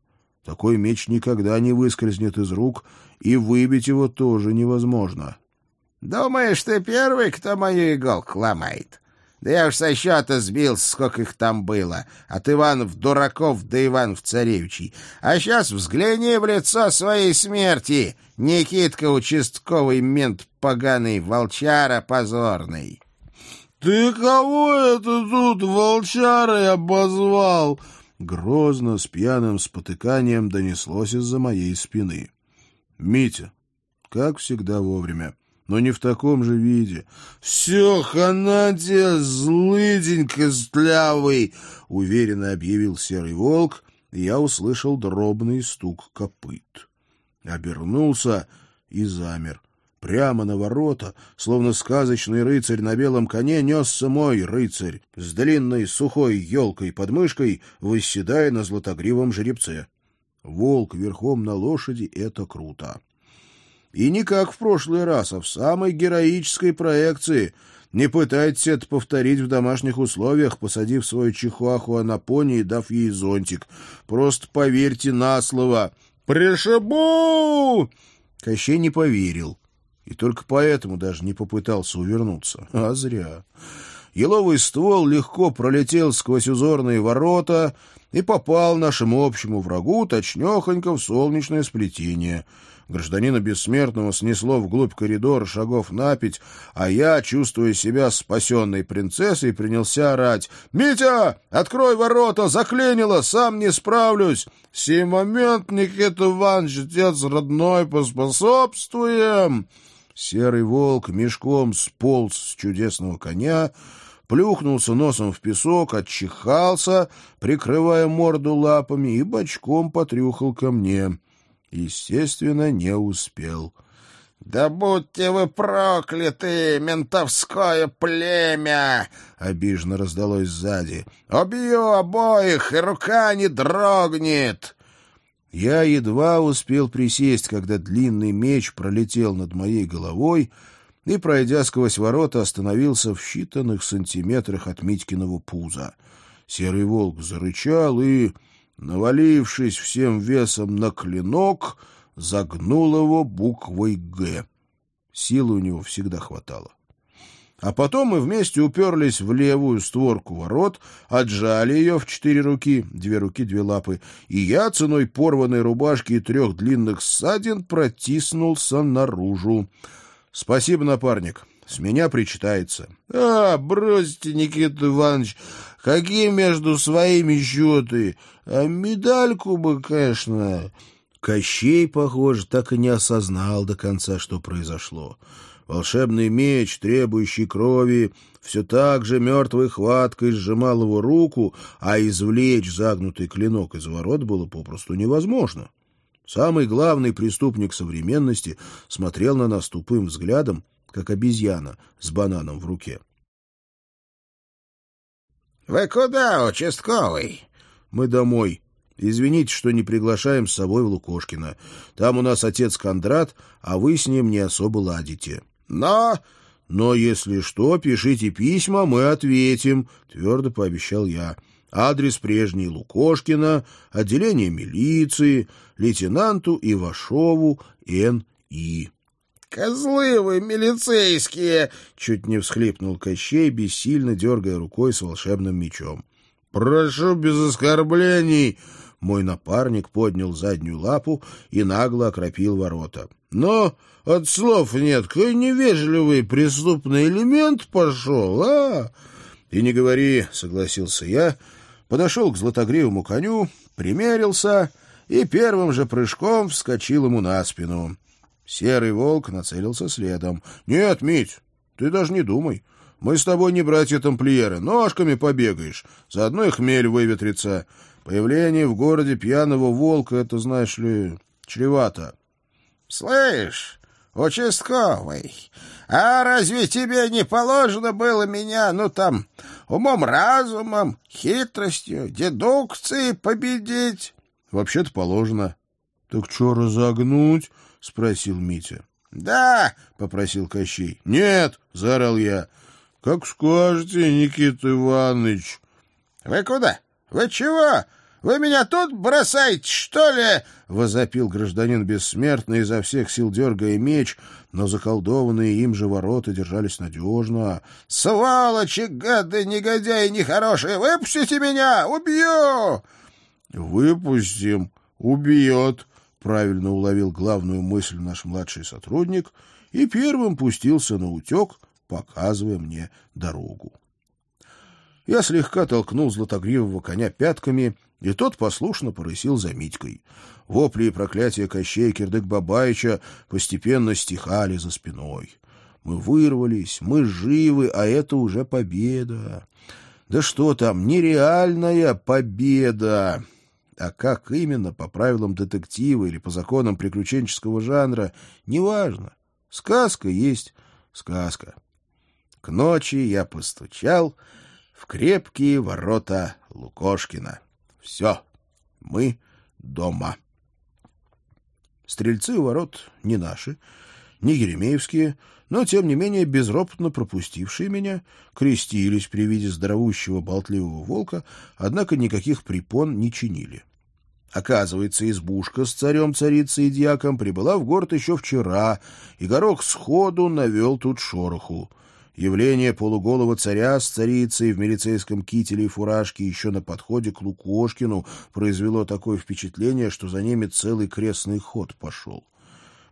Такой меч никогда не выскользнет из рук, и выбить его тоже невозможно. — Думаешь, ты первый, кто мою иголку ломает? Да я уж со счета сбился, сколько их там было. От Иванов дураков до Иванов царевичей. А сейчас взгляни в лицо своей смерти, Никитка участковый мент поганый, волчара позорный. — Ты кого это тут волчарой обозвал? Грозно, с пьяным спотыканием донеслось из-за моей спины. — Митя, как всегда вовремя но не в таком же виде. — Все, хана тебе, злыдень костлявый! — уверенно объявил серый волк, и я услышал дробный стук копыт. Обернулся и замер. Прямо на ворота, словно сказочный рыцарь на белом коне, несся мой рыцарь с длинной сухой елкой под мышкой, восседая на златогривом жеребце. Волк верхом на лошади — это круто. И не как в прошлый раз, а в самой героической проекции. Не пытайтесь это повторить в домашних условиях, посадив свою чихуахуа на пони и дав ей зонтик. Просто поверьте на слово. «Пришибу!» Кощей не поверил. И только поэтому даже не попытался увернуться. А зря. Еловый ствол легко пролетел сквозь узорные ворота и попал нашему общему врагу точнехонько в солнечное сплетение — Гражданина Бессмертного снесло вглубь коридора шагов на пять, а я, чувствуя себя спасенной принцессой, принялся орать. «Митя, открой ворота! Заклинило! Сам не справлюсь! Сей момент, Никита Иванович, отец родной, поспособствуем!» Серый волк мешком сполз с чудесного коня, плюхнулся носом в песок, отчихался, прикрывая морду лапами, и бочком потрюхал ко мне. Естественно, не успел. «Да будьте вы прокляты, ментовское племя!» — обиженно раздалось сзади. «Убью обоих, и рука не дрогнет!» Я едва успел присесть, когда длинный меч пролетел над моей головой и, пройдя сквозь ворота, остановился в считанных сантиметрах от Митькиного пуза. Серый волк зарычал и навалившись всем весом на клинок, загнул его буквой «Г». Силы у него всегда хватало. А потом мы вместе уперлись в левую створку ворот, отжали ее в четыре руки, две руки, две лапы, и я ценой порванной рубашки и трех длинных ссадин протиснулся наружу. Спасибо, напарник. С меня причитается. — А, бросьте, Никита Иванович, какие между своими счеты? А медальку бы, конечно... Кощей, похоже, так и не осознал до конца, что произошло. Волшебный меч, требующий крови, все так же мертвой хваткой сжимал его руку, а извлечь загнутый клинок из ворот было попросту невозможно. Самый главный преступник современности смотрел на нас тупым взглядом, как обезьяна с бананом в руке. — Вы куда, участковый? — Мы домой. Извините, что не приглашаем с собой в Лукошкина. Там у нас отец Кондрат, а вы с ним не особо ладите. — Но... — Но если что, пишите письма, мы ответим, — твердо пообещал я. Адрес прежний Лукошкина, отделение милиции, лейтенанту Ивашову Н.И. «Козлы вы милицейские!» — чуть не всхлипнул Кощей, бессильно дергая рукой с волшебным мечом. «Прошу без оскорблений!» Мой напарник поднял заднюю лапу и нагло окропил ворота. «Но от слов нет, какой невежливый преступный элемент пошел, а?» «И не говори», — согласился я, подошел к златогривому коню, примерился и первым же прыжком вскочил ему на спину. Серый волк нацелился следом. — Нет, Мить, ты даже не думай. Мы с тобой не братья-тамплиеры, ножками побегаешь, заодно и хмель выветрится. Появление в городе пьяного волка — это, знаешь ли, чревато. — Слышь, участковый, а разве тебе не положено было меня, ну там, умом-разумом, хитростью, дедукцией победить? — Вообще-то положено. — Так что разогнуть? — спросил Митя. — Да, — попросил Кощей. — Нет, — заорал я. — Как скажете, Никита Иванович. — Вы куда? Вы чего? Вы меня тут бросаете, что ли? — возопил гражданин бессмертный, изо всех сил дергая меч, но заколдованные им же ворота держались надежно. — Сволочи, гады, негодяи нехорошие! Выпустите меня! Убью! — Выпустим, убьет, — правильно уловил главную мысль наш младший сотрудник и первым пустился на утек, показывая мне дорогу. Я слегка толкнул златогривого коня пятками, и тот послушно порысил за Митькой. Вопли и проклятия Кощея Кирдык-Бабаича постепенно стихали за спиной. Мы вырвались, мы живы, а это уже победа. Да что там, нереальная победа! А как именно, по правилам детектива или по законам приключенческого жанра, неважно. Сказка есть сказка. К ночи я постучал в крепкие ворота Лукошкина. Все, мы дома. Стрельцы у ворот не наши, не еремеевские, но, тем не менее, безропотно пропустившие меня, крестились при виде здоровущего болтливого волка, однако никаких препон не чинили. Оказывается, избушка с царем, царицей и дьяком прибыла в город еще вчера, и горох сходу навел тут шороху. Явление полуголого царя с царицей в милицейском кителе и фуражке еще на подходе к Лукошкину произвело такое впечатление, что за ними целый крестный ход пошел.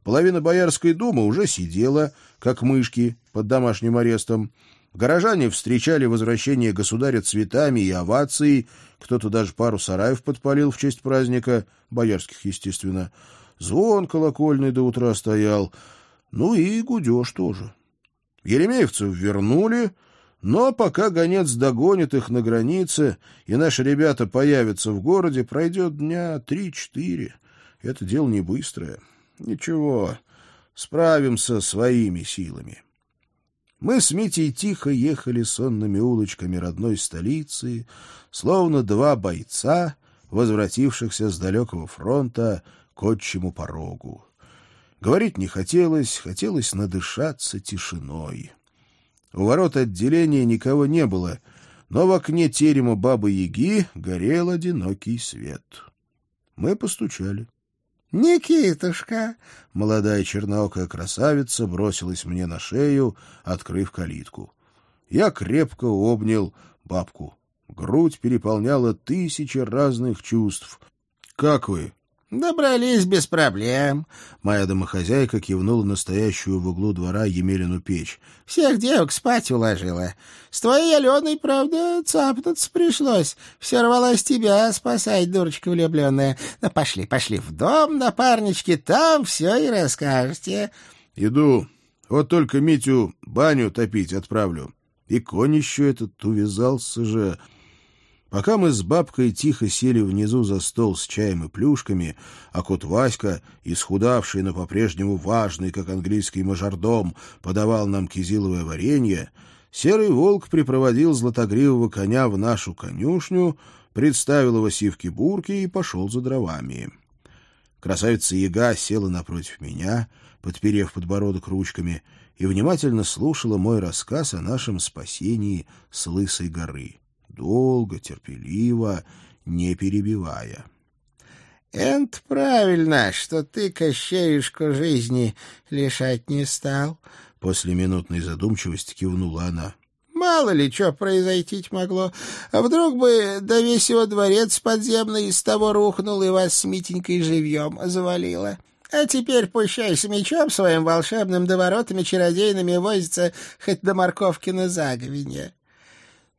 Половина Боярской думы уже сидела, как мышки, под домашним арестом. Горожане встречали возвращение государя цветами и овацией, кто-то даже пару сараев подпалил в честь праздника, боярских, естественно. Звон колокольный до утра стоял, ну и гудеж тоже. Еремеевцев вернули, но пока гонец догонит их на границе, и наши ребята появятся в городе, пройдет дня три-четыре. Это дело не быстрое. Ничего, справимся своими силами. Мы с Митей тихо ехали сонными улочками родной столицы, словно два бойца, возвратившихся с далекого фронта к отчему порогу. Говорить не хотелось, хотелось надышаться тишиной. У ворот отделения никого не было, но в окне терема Бабы-Яги горел одинокий свет. Мы постучали. «Никитушка!» — молодая черноокая красавица бросилась мне на шею, открыв калитку. Я крепко обнял бабку. Грудь переполняла тысячи разных чувств. «Как вы?» «Добрались без проблем». Моя домохозяйка кивнула настоящую в углу двора Емелину печь. «Всех девок спать уложила. С твоей Аленой, правда, цапнуться пришлось. Все рвалась тебя спасать, дурочка влюбленная. Ну, пошли, пошли в дом, напарнички, там все и расскажете». «Иду. Вот только Митю баню топить отправлю. И конь еще этот увязался же...» Пока мы с бабкой тихо сели внизу за стол с чаем и плюшками, а кот Васька, исхудавший, но по-прежнему важный, как английский мажордом, подавал нам кизиловое варенье, серый волк припроводил златогривого коня в нашу конюшню, представил его сивке-бурке и пошел за дровами. Красавица Яга села напротив меня, подперев подбородок ручками, и внимательно слушала мой рассказ о нашем спасении с Лысой горы долго, терпеливо, не перебивая. — Это правильно, что ты Кощеюшку жизни лишать не стал. После минутной задумчивости кивнула она. — Мало ли что произойти могло. А вдруг бы да весь его дворец подземный из того рухнул и вас с Митенькой живьем завалило. А теперь пущай с мечом своим волшебным до воротами чародейными возится хоть до морковки на заговине.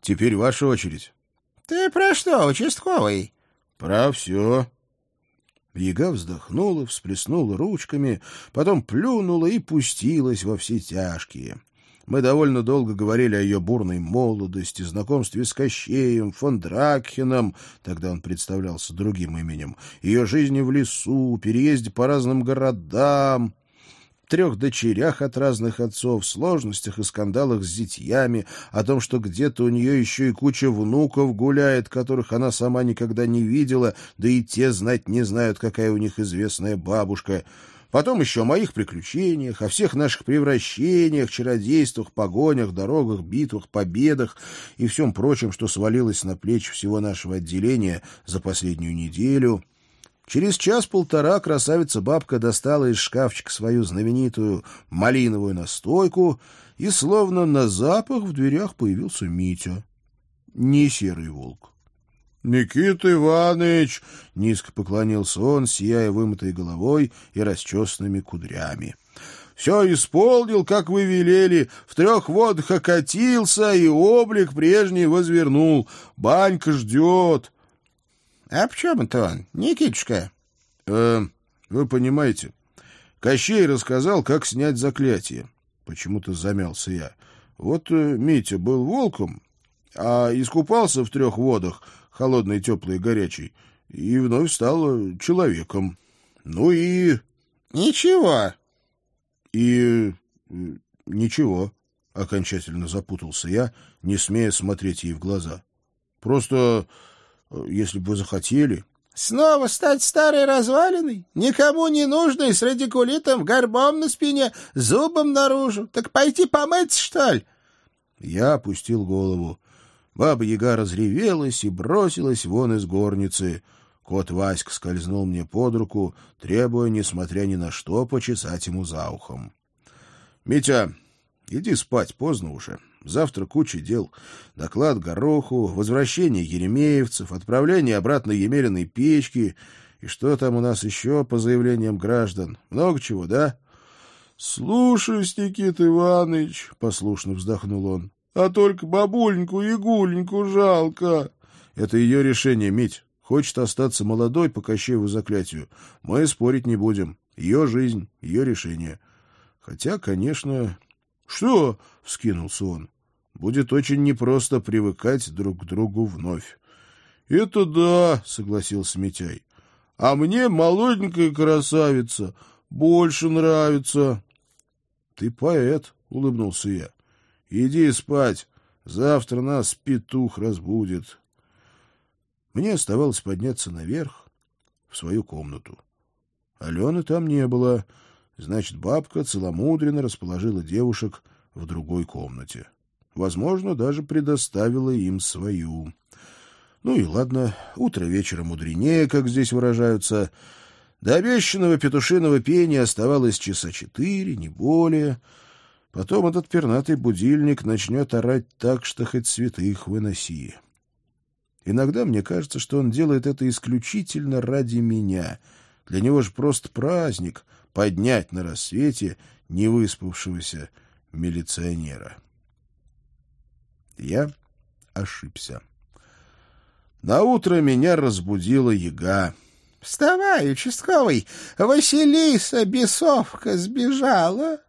Теперь ваша очередь. — Ты про что, участковый? — Про все. Яга вздохнула, всплеснула ручками, потом плюнула и пустилась во все тяжкие. Мы довольно долго говорили о ее бурной молодости, знакомстве с Кощеем, фон Дракхеном, тогда он представлялся другим именем, ее жизни в лесу, переезде по разным городам, трех дочерях от разных отцов, сложностях и скандалах с зятьями, о том, что где-то у нее еще и куча внуков гуляет, которых она сама никогда не видела, да и те знать не знают, какая у них известная бабушка — Потом еще о моих приключениях, о всех наших превращениях, чародействах, погонях, дорогах, битвах, победах и всем прочем, что свалилось на плечи всего нашего отделения за последнюю неделю. Через час-полтора красавица-бабка достала из шкафчика свою знаменитую малиновую настойку, и словно на запах в дверях появился Митя. Не серый волк. «Никита Иванович!» — низко поклонился он, сияя вымытой головой и расчесанными кудрями. «Все исполнил, как вы велели, в трех водах окатился и облик прежний возвернул. Банька ждет». «А в чем это он, Никитушка?» «Э, вы понимаете, Кощей рассказал, как снять заклятие». Почему-то замялся я. Вот э, Митя был волком, а искупался в трех водах — холодный, теплый, горячий, и вновь стал человеком. Ну и... Ничего. И... ничего. Окончательно запутался я, не смея смотреть ей в глаза. Просто, если бы вы захотели... Снова стать старой развалиной, никому не нужной, с радикулитом, горбом на спине, зубом наружу. Так пойти помыться, что ли? Я опустил голову. Баба-яга разревелась и бросилась вон из горницы. Кот Васька скользнул мне под руку, требуя, несмотря ни на что, почесать ему за ухом. — Митя, иди спать, поздно уже. Завтра куча дел. Доклад Гороху, возвращение еремеевцев, отправление обратно Емелиной печки. И что там у нас еще по заявлениям граждан? Много чего, да? — Слушаюсь, Никита Иванович, — послушно вздохнул он. А только бабуленьку и гуленьку жалко. Это ее решение, Мить. Хочет остаться молодой по Кощееву заклятию. Мы спорить не будем. Ее жизнь, ее решение. Хотя, конечно... — Что? — вскинулся он. — Будет очень непросто привыкать друг к другу вновь. — Это да, — согласился Митяй. — А мне молоденькая красавица больше нравится. — Ты поэт, — улыбнулся я. Иди спать. Завтра нас петух разбудит. Мне оставалось подняться наверх, в свою комнату. Алены там не было. Значит, бабка целомудренно расположила девушек в другой комнате. Возможно, даже предоставила им свою. Ну и ладно, утро вечера мудренее, как здесь выражаются. До обещанного петушиного пения оставалось часа четыре, не более — Потом этот пернатый будильник начнет орать так, что хоть святых выноси. Иногда мне кажется, что он делает это исключительно ради меня. Для него же просто праздник — поднять на рассвете невыспавшегося милиционера. Я ошибся. На утро меня разбудила яга. — Вставай, участковый! Василиса бесовка сбежала!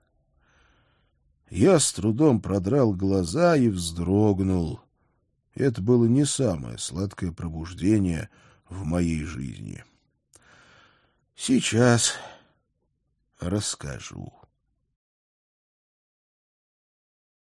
Я с трудом продрал глаза и вздрогнул. Это было не самое сладкое пробуждение в моей жизни. Сейчас расскажу.